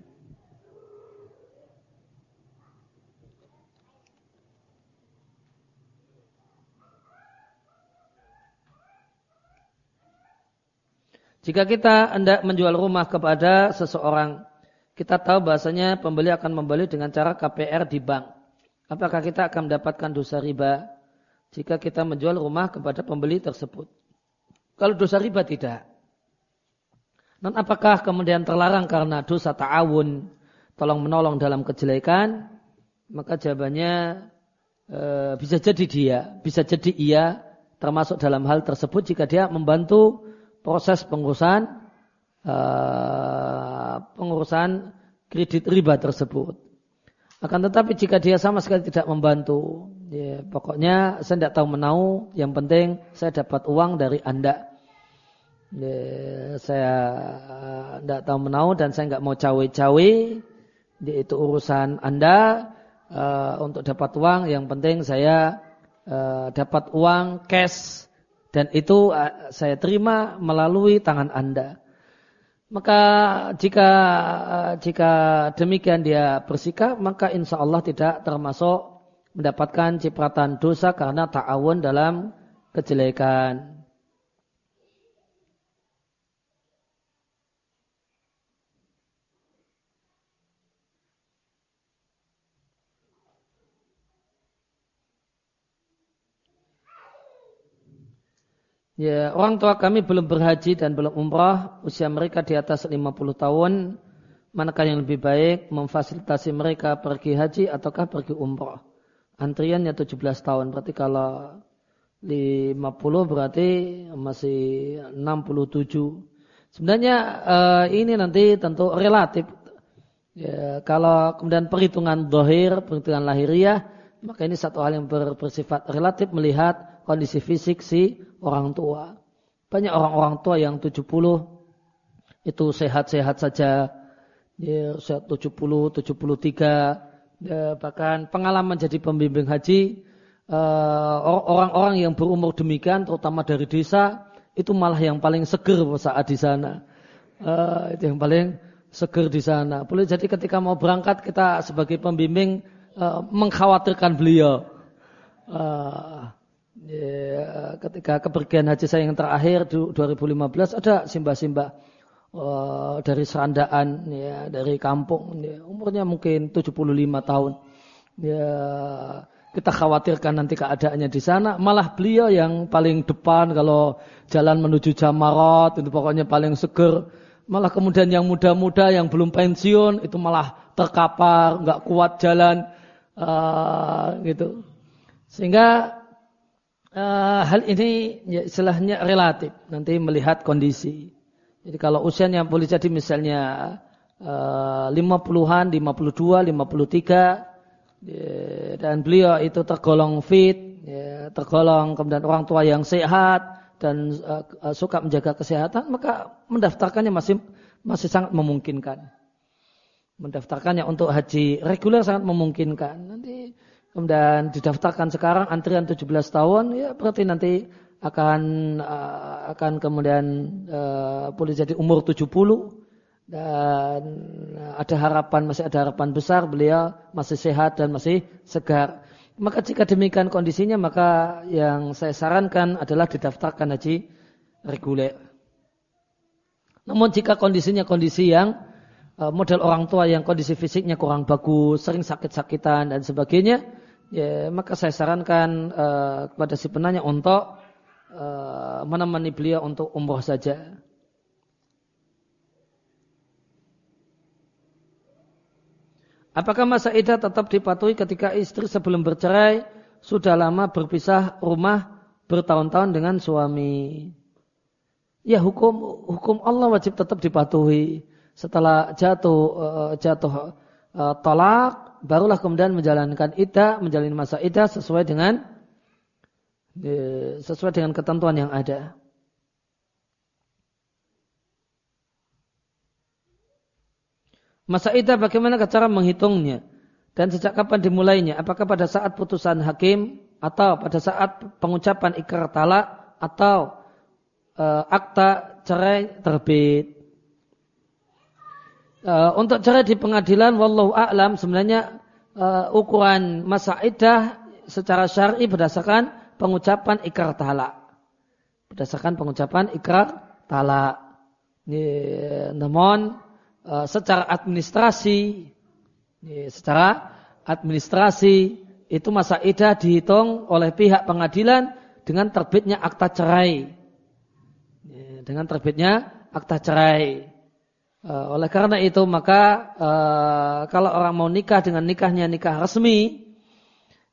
Jika kita hendak menjual rumah kepada seseorang kita tahu bahasanya pembeli akan membeli dengan cara KPR di bank. Apakah kita akan mendapatkan dosa riba jika kita menjual rumah kepada pembeli tersebut? Kalau dosa riba tidak. Dan apakah kemudian terlarang karena dosa ta'awun, tolong menolong dalam kejelekan? Maka jawabannya e, bisa jadi dia, bisa jadi ia termasuk dalam hal tersebut jika dia membantu proses pengurusan Eh, pengurusan kredit riba tersebut. Akan tetapi jika dia sama sekali tidak membantu, ya, pokoknya saya tidak tahu menau, yang penting saya dapat uang dari anda. Ya, saya tidak tahu menau dan saya nggak mau cawe-cawe, itu urusan anda uh, untuk dapat uang. Yang penting saya uh, dapat uang cash dan itu uh, saya terima melalui tangan anda. Maka jika jika demikian dia bersikap, maka insya Allah tidak termasuk mendapatkan cipratan dosa karena ta'awun dalam kejelekan. Ya, orang tua kami belum berhaji dan belum umrah, usia mereka di atas 50 tahun. Manakah yang lebih baik memfasilitasi mereka pergi haji ataukah pergi umrah? Antriannya 17 tahun, berarti kalau 50 berarti masih 67. Sebenarnya uh, ini nanti tentu relatif. Ya, kalau kemudian perhitungan dohir, perhitungan lahiriah, maka ini satu hal yang bersifat relatif melihat kondisi fisik si orang tua. Banyak orang-orang tua yang 70 itu sehat-sehat saja. Ya, 70, 73, ya, bahkan pengalaman jadi pembimbing haji, eh, orang-orang uh, yang berumur demikian, terutama dari desa, itu malah yang paling seger saat di sana. Uh, itu yang paling seger di sana. Boleh jadi ketika mau berangkat kita sebagai pembimbing uh, mengkhawatirkan beliau. Uh, ya, ketika kepergian haji saya yang terakhir 2015 ada simbah-simbah uh, dari serandaan ya dari kampung ya, umurnya mungkin 75 tahun. Ya kita khawatirkan nanti keadaannya di sana. Malah beliau yang paling depan kalau jalan menuju Jamarat itu pokoknya paling seger. Malah kemudian yang muda-muda yang belum pensiun itu malah terkapar nggak kuat jalan uh, gitu. Sehingga uh, hal ini ya, istilahnya relatif nanti melihat kondisi jadi kalau usianya boleh jadi misalnya uh, 50-an, 52, 53 dan beliau itu tergolong fit, ya, tergolong kemudian orang tua yang sehat dan uh, suka menjaga kesehatan, maka mendaftarkannya masih masih sangat memungkinkan. Mendaftarkannya untuk haji reguler sangat memungkinkan. Nanti kemudian didaftarkan sekarang antrian 17 tahun, ya berarti nanti akan uh, akan kemudian uh, boleh jadi umur 70 dan ada harapan masih ada harapan besar beliau masih sehat dan masih segar. Maka jika demikian kondisinya maka yang saya sarankan adalah didaftarkan haji reguler. Namun jika kondisinya kondisi yang model orang tua yang kondisi fisiknya kurang bagus, sering sakit-sakitan dan sebagainya, ya, maka saya sarankan uh, kepada si penanya untuk uh, menemani beliau untuk umroh saja. Apakah masa idah tetap dipatuhi ketika istri sebelum bercerai sudah lama berpisah rumah bertahun-tahun dengan suami? Ya hukum hukum Allah wajib tetap dipatuhi. Setelah jatuh uh, jatuh uh, tolak, barulah kemudian menjalankan idah, menjalani masa idah sesuai dengan sesuai dengan ketentuan yang ada. Masa idah bagaimana cara menghitungnya? Dan sejak kapan dimulainya? Apakah pada saat putusan hakim atau pada saat pengucapan ikrar talak atau e, akta cerai terbit? E, untuk cerai di pengadilan, wallahu a'lam sebenarnya e, ukuran masa idah secara syar'i berdasarkan pengucapan ikrar talak. Berdasarkan pengucapan ikrar talak. Namun e, secara administrasi, secara administrasi itu masa idah dihitung oleh pihak pengadilan dengan terbitnya akta cerai. Dengan terbitnya akta cerai. E, oleh karena itu maka e, kalau orang mau nikah dengan nikahnya nikah resmi,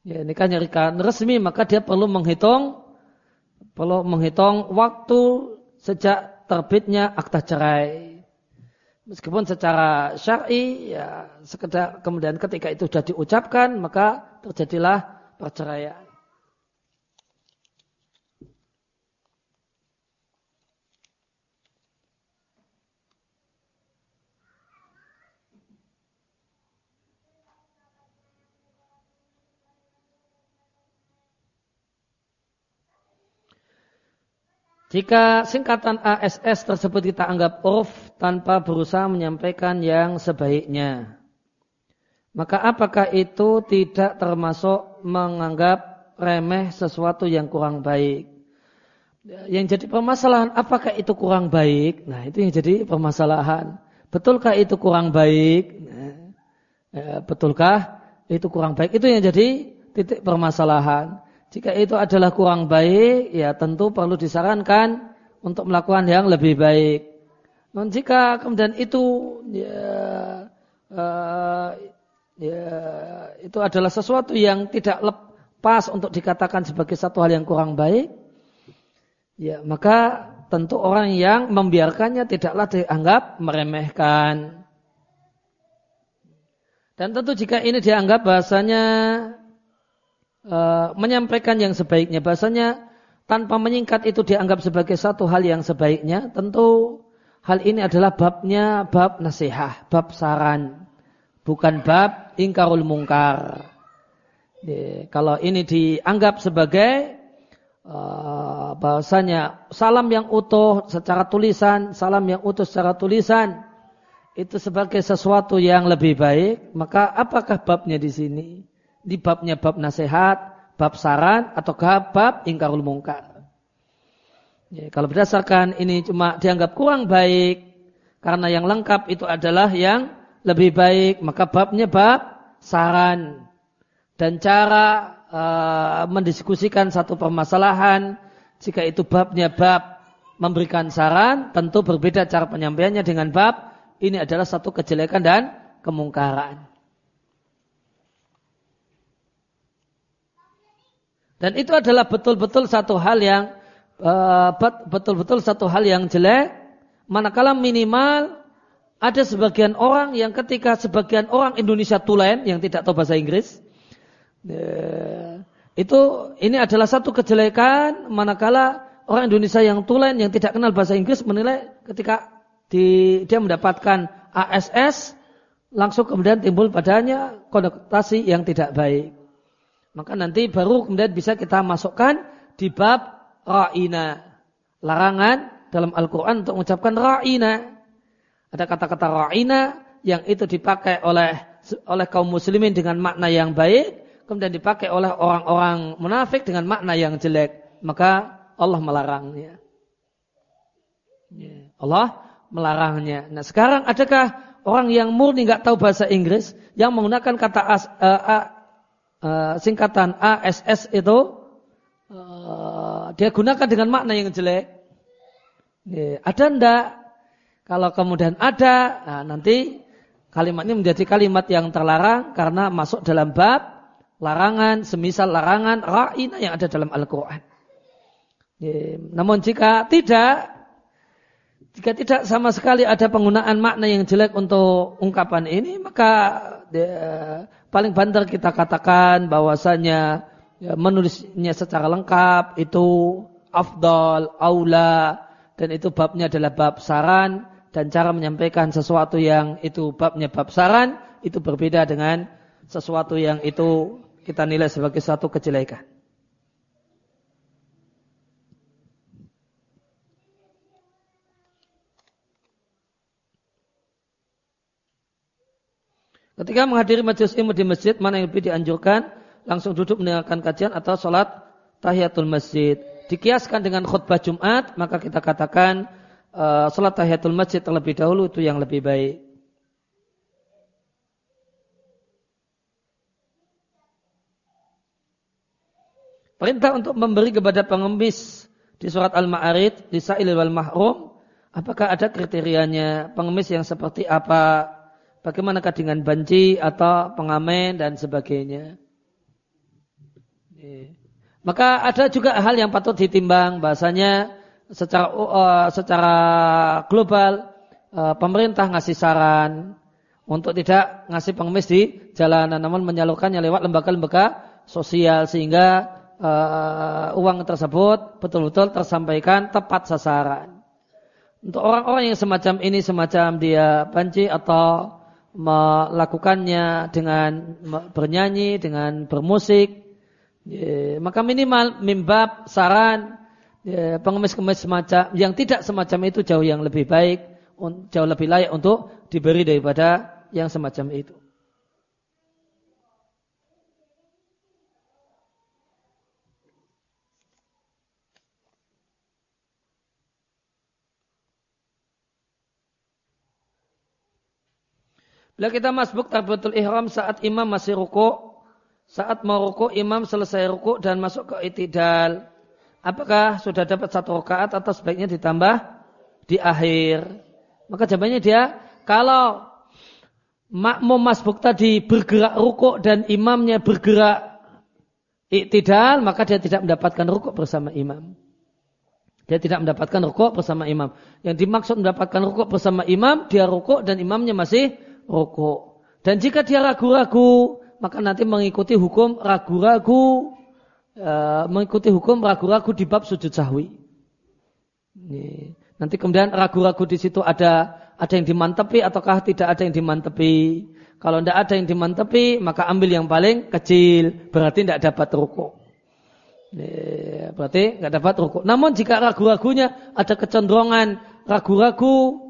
ya, nikahnya nikah resmi maka dia perlu menghitung perlu menghitung waktu sejak terbitnya akta cerai. Meskipun secara syar'i ya sekedar kemudian ketika itu sudah diucapkan maka terjadilah perceraian. Jika singkatan ASS tersebut kita anggap off tanpa berusaha menyampaikan yang sebaiknya, maka apakah itu tidak termasuk menganggap remeh sesuatu yang kurang baik? Yang jadi permasalahan, apakah itu kurang baik? Nah, itu yang jadi permasalahan. Betulkah itu kurang baik? Nah, ya, betulkah itu kurang baik? Itu yang jadi titik permasalahan. Jika itu adalah kurang baik, ya tentu perlu disarankan untuk melakukan yang lebih baik. Dan jika kemudian itu ya, uh, ya itu adalah sesuatu yang tidak lepas untuk dikatakan sebagai satu hal yang kurang baik, ya maka tentu orang yang membiarkannya tidaklah dianggap meremehkan. Dan tentu jika ini dianggap bahasanya uh, menyampaikan yang sebaiknya. Bahasanya tanpa menyingkat itu dianggap sebagai satu hal yang sebaiknya. Tentu hal ini adalah babnya bab nasihat, bab saran. Bukan bab ingkarul mungkar. Ya, kalau ini dianggap sebagai uh, bahasanya salam yang utuh secara tulisan, salam yang utuh secara tulisan itu sebagai sesuatu yang lebih baik, maka apakah babnya di sini? Di babnya bab nasihat, bab saran atau bab ingkarul mungkar. Ya, kalau berdasarkan ini cuma dianggap kurang baik karena yang lengkap itu adalah yang lebih baik. Maka babnya bab saran dan cara uh, mendiskusikan satu permasalahan. Jika itu babnya bab memberikan saran, tentu berbeda cara penyampaiannya dengan bab ini adalah satu kejelekan dan kemungkaran. Dan itu adalah betul-betul satu hal yang eh, betul-betul satu hal yang jelek. Manakala minimal ada sebagian orang yang ketika sebagian orang Indonesia tulen yang tidak tahu bahasa Inggris, uh, itu ini adalah satu kejelekan. Manakala orang Indonesia yang tulen yang tidak kenal bahasa Inggris menilai ketika di, dia mendapatkan ASS langsung kemudian timbul padanya konotasi yang tidak baik. Maka nanti baru kemudian bisa kita masukkan di bab ra'ina. Larangan dalam Al-Quran untuk mengucapkan ra'ina. Ada kata-kata ra'ina yang itu dipakai oleh oleh kaum muslimin dengan makna yang baik. Kemudian dipakai oleh orang-orang munafik dengan makna yang jelek. Maka Allah melarangnya. Ya. Allah melarangnya. Nah sekarang adakah orang yang murni nggak tahu bahasa Inggris yang menggunakan kata as, uh, uh, singkatan ASS itu uh, dia gunakan dengan makna yang jelek. Ada ndak? Kalau kemudian ada, nah nanti ini menjadi kalimat yang terlarang karena masuk dalam bab larangan, semisal larangan ra'ina yang ada dalam Al-Quran. Namun jika tidak, jika tidak sama sekali ada penggunaan makna yang jelek untuk ungkapan ini, maka ya, paling banter kita katakan bahwasanya ya, menulisnya secara lengkap itu afdal, aula, dan itu babnya adalah bab saran dan cara menyampaikan sesuatu yang itu babnya bab saran itu berbeda dengan sesuatu yang itu kita nilai sebagai suatu kejelekan. Ketika menghadiri majelis ilmu di masjid, mana yang lebih dianjurkan? Langsung duduk mendengarkan kajian atau sholat tahiyatul masjid. Dikiaskan dengan khutbah Jumat, maka kita katakan uh, sholat tahiyatul masjid terlebih dahulu itu yang lebih baik. Perintah untuk memberi kepada pengemis di surat Al-Ma'arid, di Sa'il wal Mahrum, apakah ada kriterianya pengemis yang seperti apa? Bagaimanakah dengan banci atau pengamen dan sebagainya. Maka ada juga hal yang patut ditimbang bahasanya secara uh, secara global uh, pemerintah ngasih saran untuk tidak ngasih pengemis di jalanan namun menyalurkannya lewat lembaga-lembaga sosial sehingga uh, uang tersebut betul-betul tersampaikan tepat sasaran. Untuk orang-orang yang semacam ini semacam dia banci atau melakukannya dengan bernyanyi, dengan bermusik, maka minimal mimbab saran pengemis-kemis semacam yang tidak semacam itu jauh yang lebih baik, jauh lebih layak untuk diberi daripada yang semacam itu. Bila kita masbuk takbiratul ihram saat imam masih ruku, saat mau ruku imam selesai ruku dan masuk ke itidal. Apakah sudah dapat satu rakaat atau sebaiknya ditambah di akhir? Maka jawabannya dia, kalau makmum masbuk tadi bergerak ruku dan imamnya bergerak itidal, maka dia tidak mendapatkan ruku bersama imam. Dia tidak mendapatkan rukuk bersama imam. Yang dimaksud mendapatkan rukuk bersama imam, dia rukuk dan imamnya masih rokok. Dan jika dia ragu-ragu, maka nanti mengikuti hukum ragu-ragu, e, mengikuti hukum ragu-ragu di bab sujud sahwi. Nanti kemudian ragu-ragu di situ ada ada yang dimantepi ataukah tidak ada yang dimantepi. Kalau tidak ada yang dimantepi, maka ambil yang paling kecil, berarti tidak dapat rukuk. Berarti nggak dapat rukuk. Namun jika ragu-ragunya ada kecenderungan ragu-ragu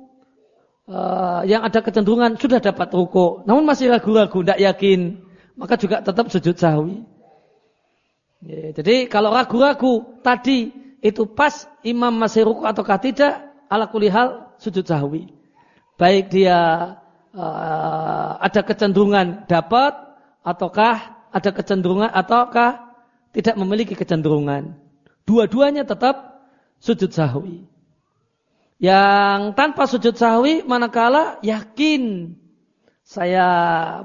uh, yang ada kecenderungan sudah dapat ruko, namun masih ragu-ragu, tidak yakin, maka juga tetap sujud sahwi. Ya, jadi kalau ragu-ragu tadi itu pas imam masih ruko ataukah tidak, ala kulihal sujud sahwi. baik dia uh, ada kecenderungan dapat ataukah ada kecenderungan ataukah tidak memiliki kecenderungan. Dua-duanya tetap sujud sahwi. Yang tanpa sujud sahwi manakala yakin saya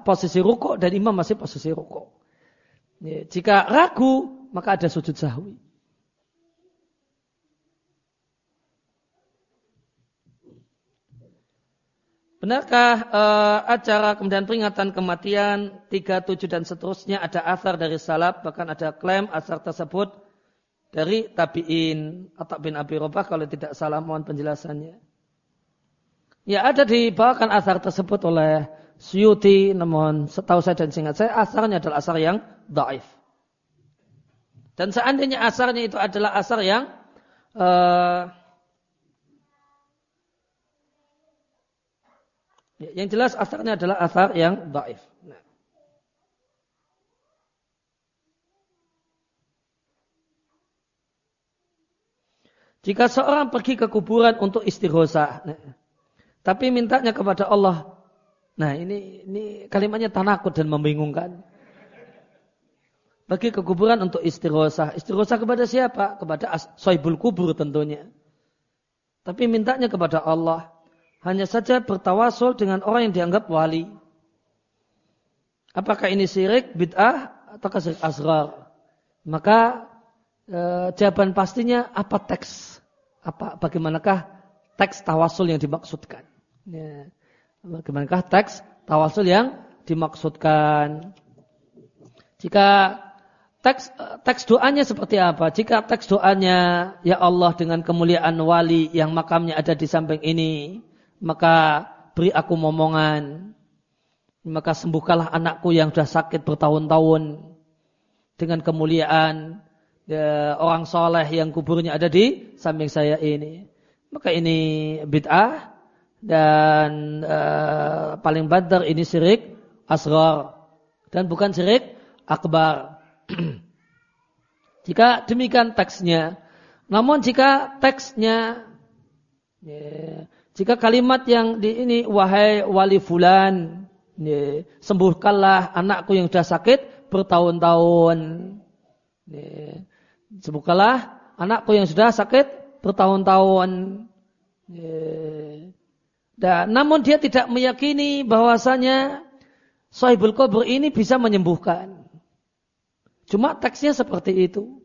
posisi ruko dan imam masih posisi ruko. Jika ragu maka ada sujud sahwi. Benarkah uh, acara kemudian peringatan kematian 3, 7 dan seterusnya ada asar dari salaf bahkan ada klaim asar tersebut dari tabi'in atau bin Abi Robah kalau tidak salah mohon penjelasannya. Ya ada dibawakan asar tersebut oleh Suyuti namun setahu saya dan singkat saya asarnya adalah asar yang daif. Dan seandainya asarnya itu adalah asar yang uh, Yang jelas asarnya adalah asar yang daif. Nah. Jika seorang pergi ke kuburan untuk istighosa, nah, tapi mintanya kepada Allah, nah ini ini kalimatnya tanakut dan membingungkan. Pergi ke kuburan untuk istighosa, istighosa kepada siapa? Kepada soibul kubur tentunya. Tapi mintanya kepada Allah hanya saja bertawasul dengan orang yang dianggap wali. Apakah ini syirik, bid'ah, atau syirik asghar? Maka e, jawaban pastinya apa teks? Apa bagaimanakah teks tawasul yang dimaksudkan? Ya. Bagaimanakah teks tawasul yang dimaksudkan? Jika teks teks doanya seperti apa? Jika teks doanya ya Allah dengan kemuliaan wali yang makamnya ada di samping ini, maka beri aku momongan. Maka sembuhkanlah anakku yang sudah sakit bertahun-tahun dengan kemuliaan ya, orang soleh yang kuburnya ada di samping saya ini. Maka ini bid'ah dan uh, paling badar ini syirik asghar dan bukan syirik akbar. (clears throat) jika demikian teksnya, namun jika teksnya ya, jika kalimat yang di ini wahai wali fulan, ya, sembuhkanlah anakku yang sudah sakit bertahun-tahun. Ya, sembuhkanlah anakku yang sudah sakit bertahun-tahun. Dan, namun dia tidak meyakini bahwasanya sahibul kubur ini bisa menyembuhkan. Cuma teksnya seperti itu.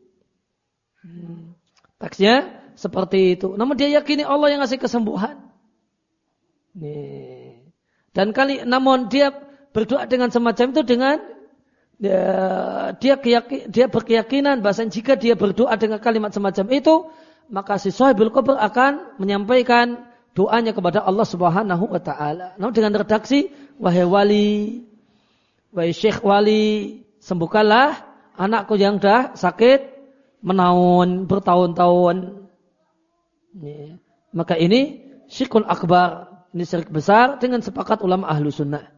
Teksnya seperti itu. Namun dia yakini Allah yang ngasih kesembuhan. Dan kali namun dia berdoa dengan semacam itu dengan dia dia, dia berkeyakinan bahasa jika dia berdoa dengan kalimat semacam itu maka si sahibul kubur akan menyampaikan doanya kepada Allah Subhanahu wa taala. Namun dengan redaksi wahai wali wahai syekh wali sembuhkanlah anakku yang dah sakit menaun bertahun-tahun. Maka ini syirkun akbar ini syirik besar dengan sepakat ulama ahlu sunnah.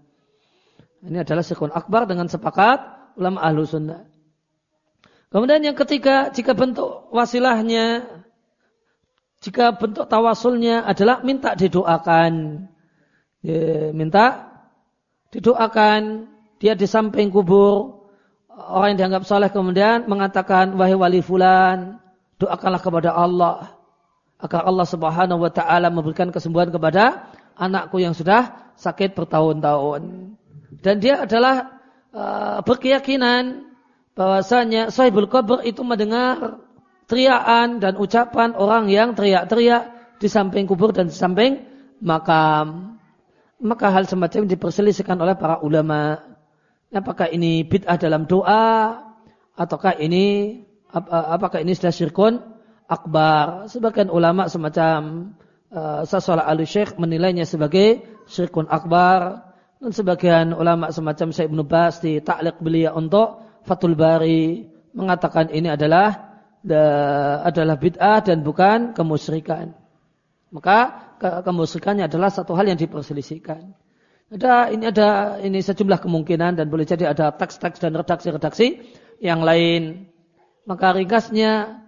Ini adalah syirkun akbar dengan sepakat ulama ahlu sunnah. Kemudian yang ketiga, jika bentuk wasilahnya, jika bentuk tawasulnya adalah minta didoakan. Ya, minta didoakan, dia di samping kubur, orang yang dianggap soleh kemudian mengatakan, wahai wali fulan, doakanlah kepada Allah agar Allah Subhanahu wa taala memberikan kesembuhan kepada anakku yang sudah sakit bertahun-tahun. Dan dia adalah uh, berkeyakinan bahwasanya sahibul qabr itu mendengar teriakan dan ucapan orang yang teriak-teriak di samping kubur dan di samping makam. Maka hal semacam diperselisihkan oleh para ulama. Apakah ini bid'ah dalam doa ataukah ini apakah ini sudah syirkun akbar? Sebagian ulama semacam uh, Sasolah al-Syekh menilainya sebagai syirkun akbar dan sebagian ulama semacam Syekh Ibn Bas di taklik beliau untuk Fatul Bari mengatakan ini adalah da, adalah bid'ah dan bukan kemusyrikan. Maka ke, kemusyrikannya adalah satu hal yang diperselisihkan. Ada ini ada ini sejumlah kemungkinan dan boleh jadi ada teks-teks dan redaksi-redaksi yang lain. Maka ringkasnya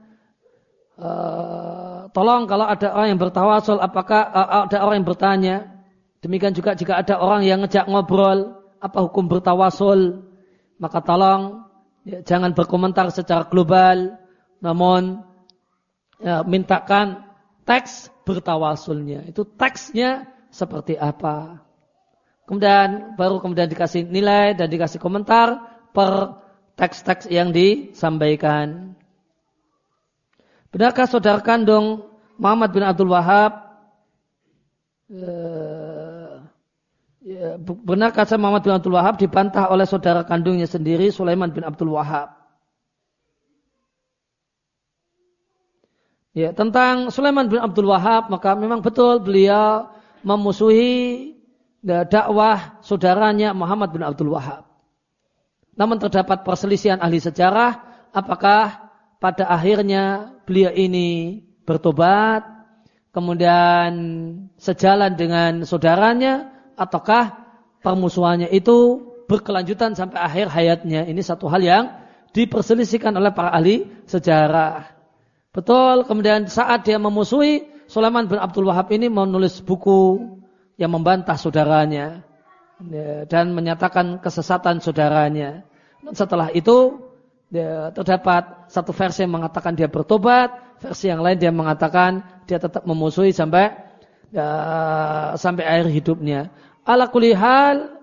uh, tolong kalau ada orang yang bertawasul, apakah uh, ada orang yang bertanya, Demikian juga jika ada orang yang ngejak ngobrol, apa hukum bertawasul, maka tolong ya, jangan berkomentar secara global, namun ya, mintakan teks bertawasulnya. Itu teksnya seperti apa. Kemudian baru kemudian dikasih nilai dan dikasih komentar per teks-teks yang disampaikan. Benarkah saudara kandung Muhammad bin Abdul Wahab eh, benarkah saya Muhammad bin Abdul Wahab dibantah oleh saudara kandungnya sendiri Sulaiman bin Abdul Wahab? Ya, tentang Sulaiman bin Abdul Wahab maka memang betul beliau memusuhi dakwah saudaranya Muhammad bin Abdul Wahab. Namun terdapat perselisihan ahli sejarah apakah pada akhirnya beliau ini bertobat kemudian sejalan dengan saudaranya ataukah permusuhannya itu berkelanjutan sampai akhir hayatnya. Ini satu hal yang diperselisihkan oleh para ahli sejarah. Betul, kemudian saat dia memusuhi Sulaiman bin Abdul Wahab ini menulis buku yang membantah saudaranya. Ya, dan menyatakan kesesatan saudaranya. Setelah itu ya, terdapat satu versi yang mengatakan dia bertobat, versi yang lain dia mengatakan dia tetap memusuhi sampai ya, sampai akhir hidupnya. Ala kulihal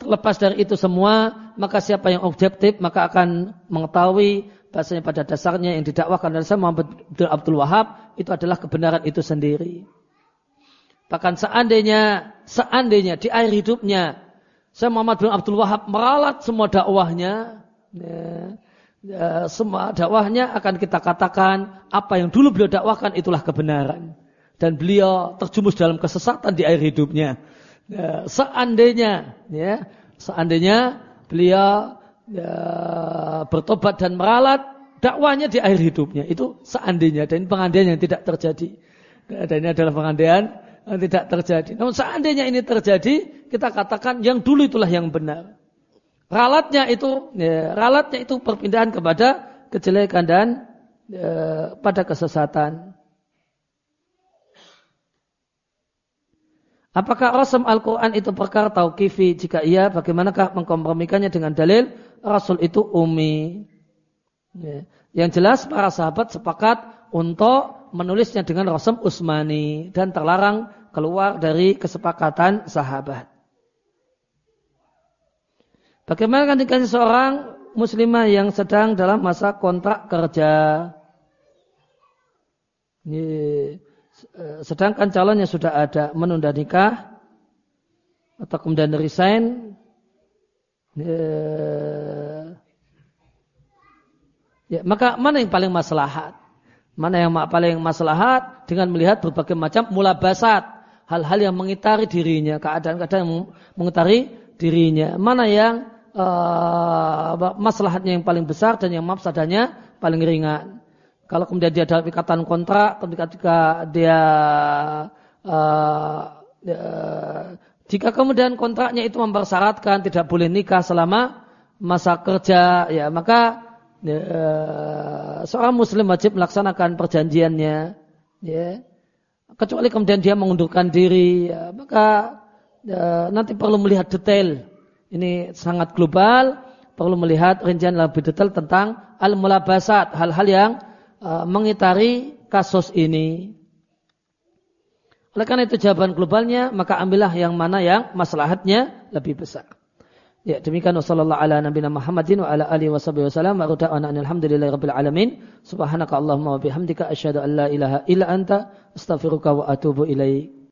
terlepas dari itu semua, maka siapa yang objektif maka akan mengetahui bahasanya pada dasarnya yang didakwakan oleh Muhammad Abdul Wahab itu adalah kebenaran itu sendiri. Bahkan seandainya, seandainya di akhir hidupnya, saya Muhammad bin Abdul Wahab meralat semua dakwahnya, ya, ya, semua dakwahnya akan kita katakan apa yang dulu beliau dakwahkan itulah kebenaran. Dan beliau terjumus dalam kesesatan di akhir hidupnya. Ya, seandainya, ya, seandainya beliau ya, bertobat dan meralat dakwahnya di akhir hidupnya itu seandainya dan pengandaian yang tidak terjadi. Dan ini adalah pengandaian tidak terjadi. Namun seandainya ini terjadi, kita katakan yang dulu itulah yang benar. Ralatnya itu, ya, ralatnya itu perpindahan kepada kejelekan dan ya, pada kesesatan. Apakah rasam Al-Quran itu perkara tauqifi? Jika iya, bagaimanakah mengkompromikannya dengan dalil Rasul itu umi? Ya. Yang jelas para sahabat sepakat untuk menulisnya dengan rasam Usmani dan terlarang keluar dari kesepakatan sahabat. Bagaimana ketika seorang muslimah yang sedang dalam masa kontrak kerja? Eh, sedangkan calonnya sudah ada menunda nikah atau kemudian resign eh, ya, maka mana yang paling maslahat? Mana yang paling maslahat dengan melihat berbagai macam mulabasat hal-hal yang mengitari dirinya, keadaan-keadaan yang mengitari dirinya. Mana yang uh, maslahatnya yang paling besar dan yang mafsadahnya paling ringan. Kalau kemudian dia dalam ikatan kontrak, ketika dia uh, uh, jika kemudian kontraknya itu mempersyaratkan tidak boleh nikah selama masa kerja, ya maka uh, seorang muslim wajib melaksanakan perjanjiannya, ya kecuali kemudian dia mengundurkan diri, ya, maka ya, nanti perlu melihat detail. Ini sangat global, perlu melihat rincian lebih detail tentang al-mulabasat, hal-hal yang uh, mengitari kasus ini. Oleh karena itu jawaban globalnya, maka ambillah yang mana yang maslahatnya lebih besar. Ya, demikian wasallallahu ala nabiyina Muhammadin wa ala alihi wasallam wa rada'ana alhamdulillahi rabbil alamin. Subhanaka Allahumma wa bihamdika asyhadu an la ilaha illa anta astaghfiruka wa atubu ilaik.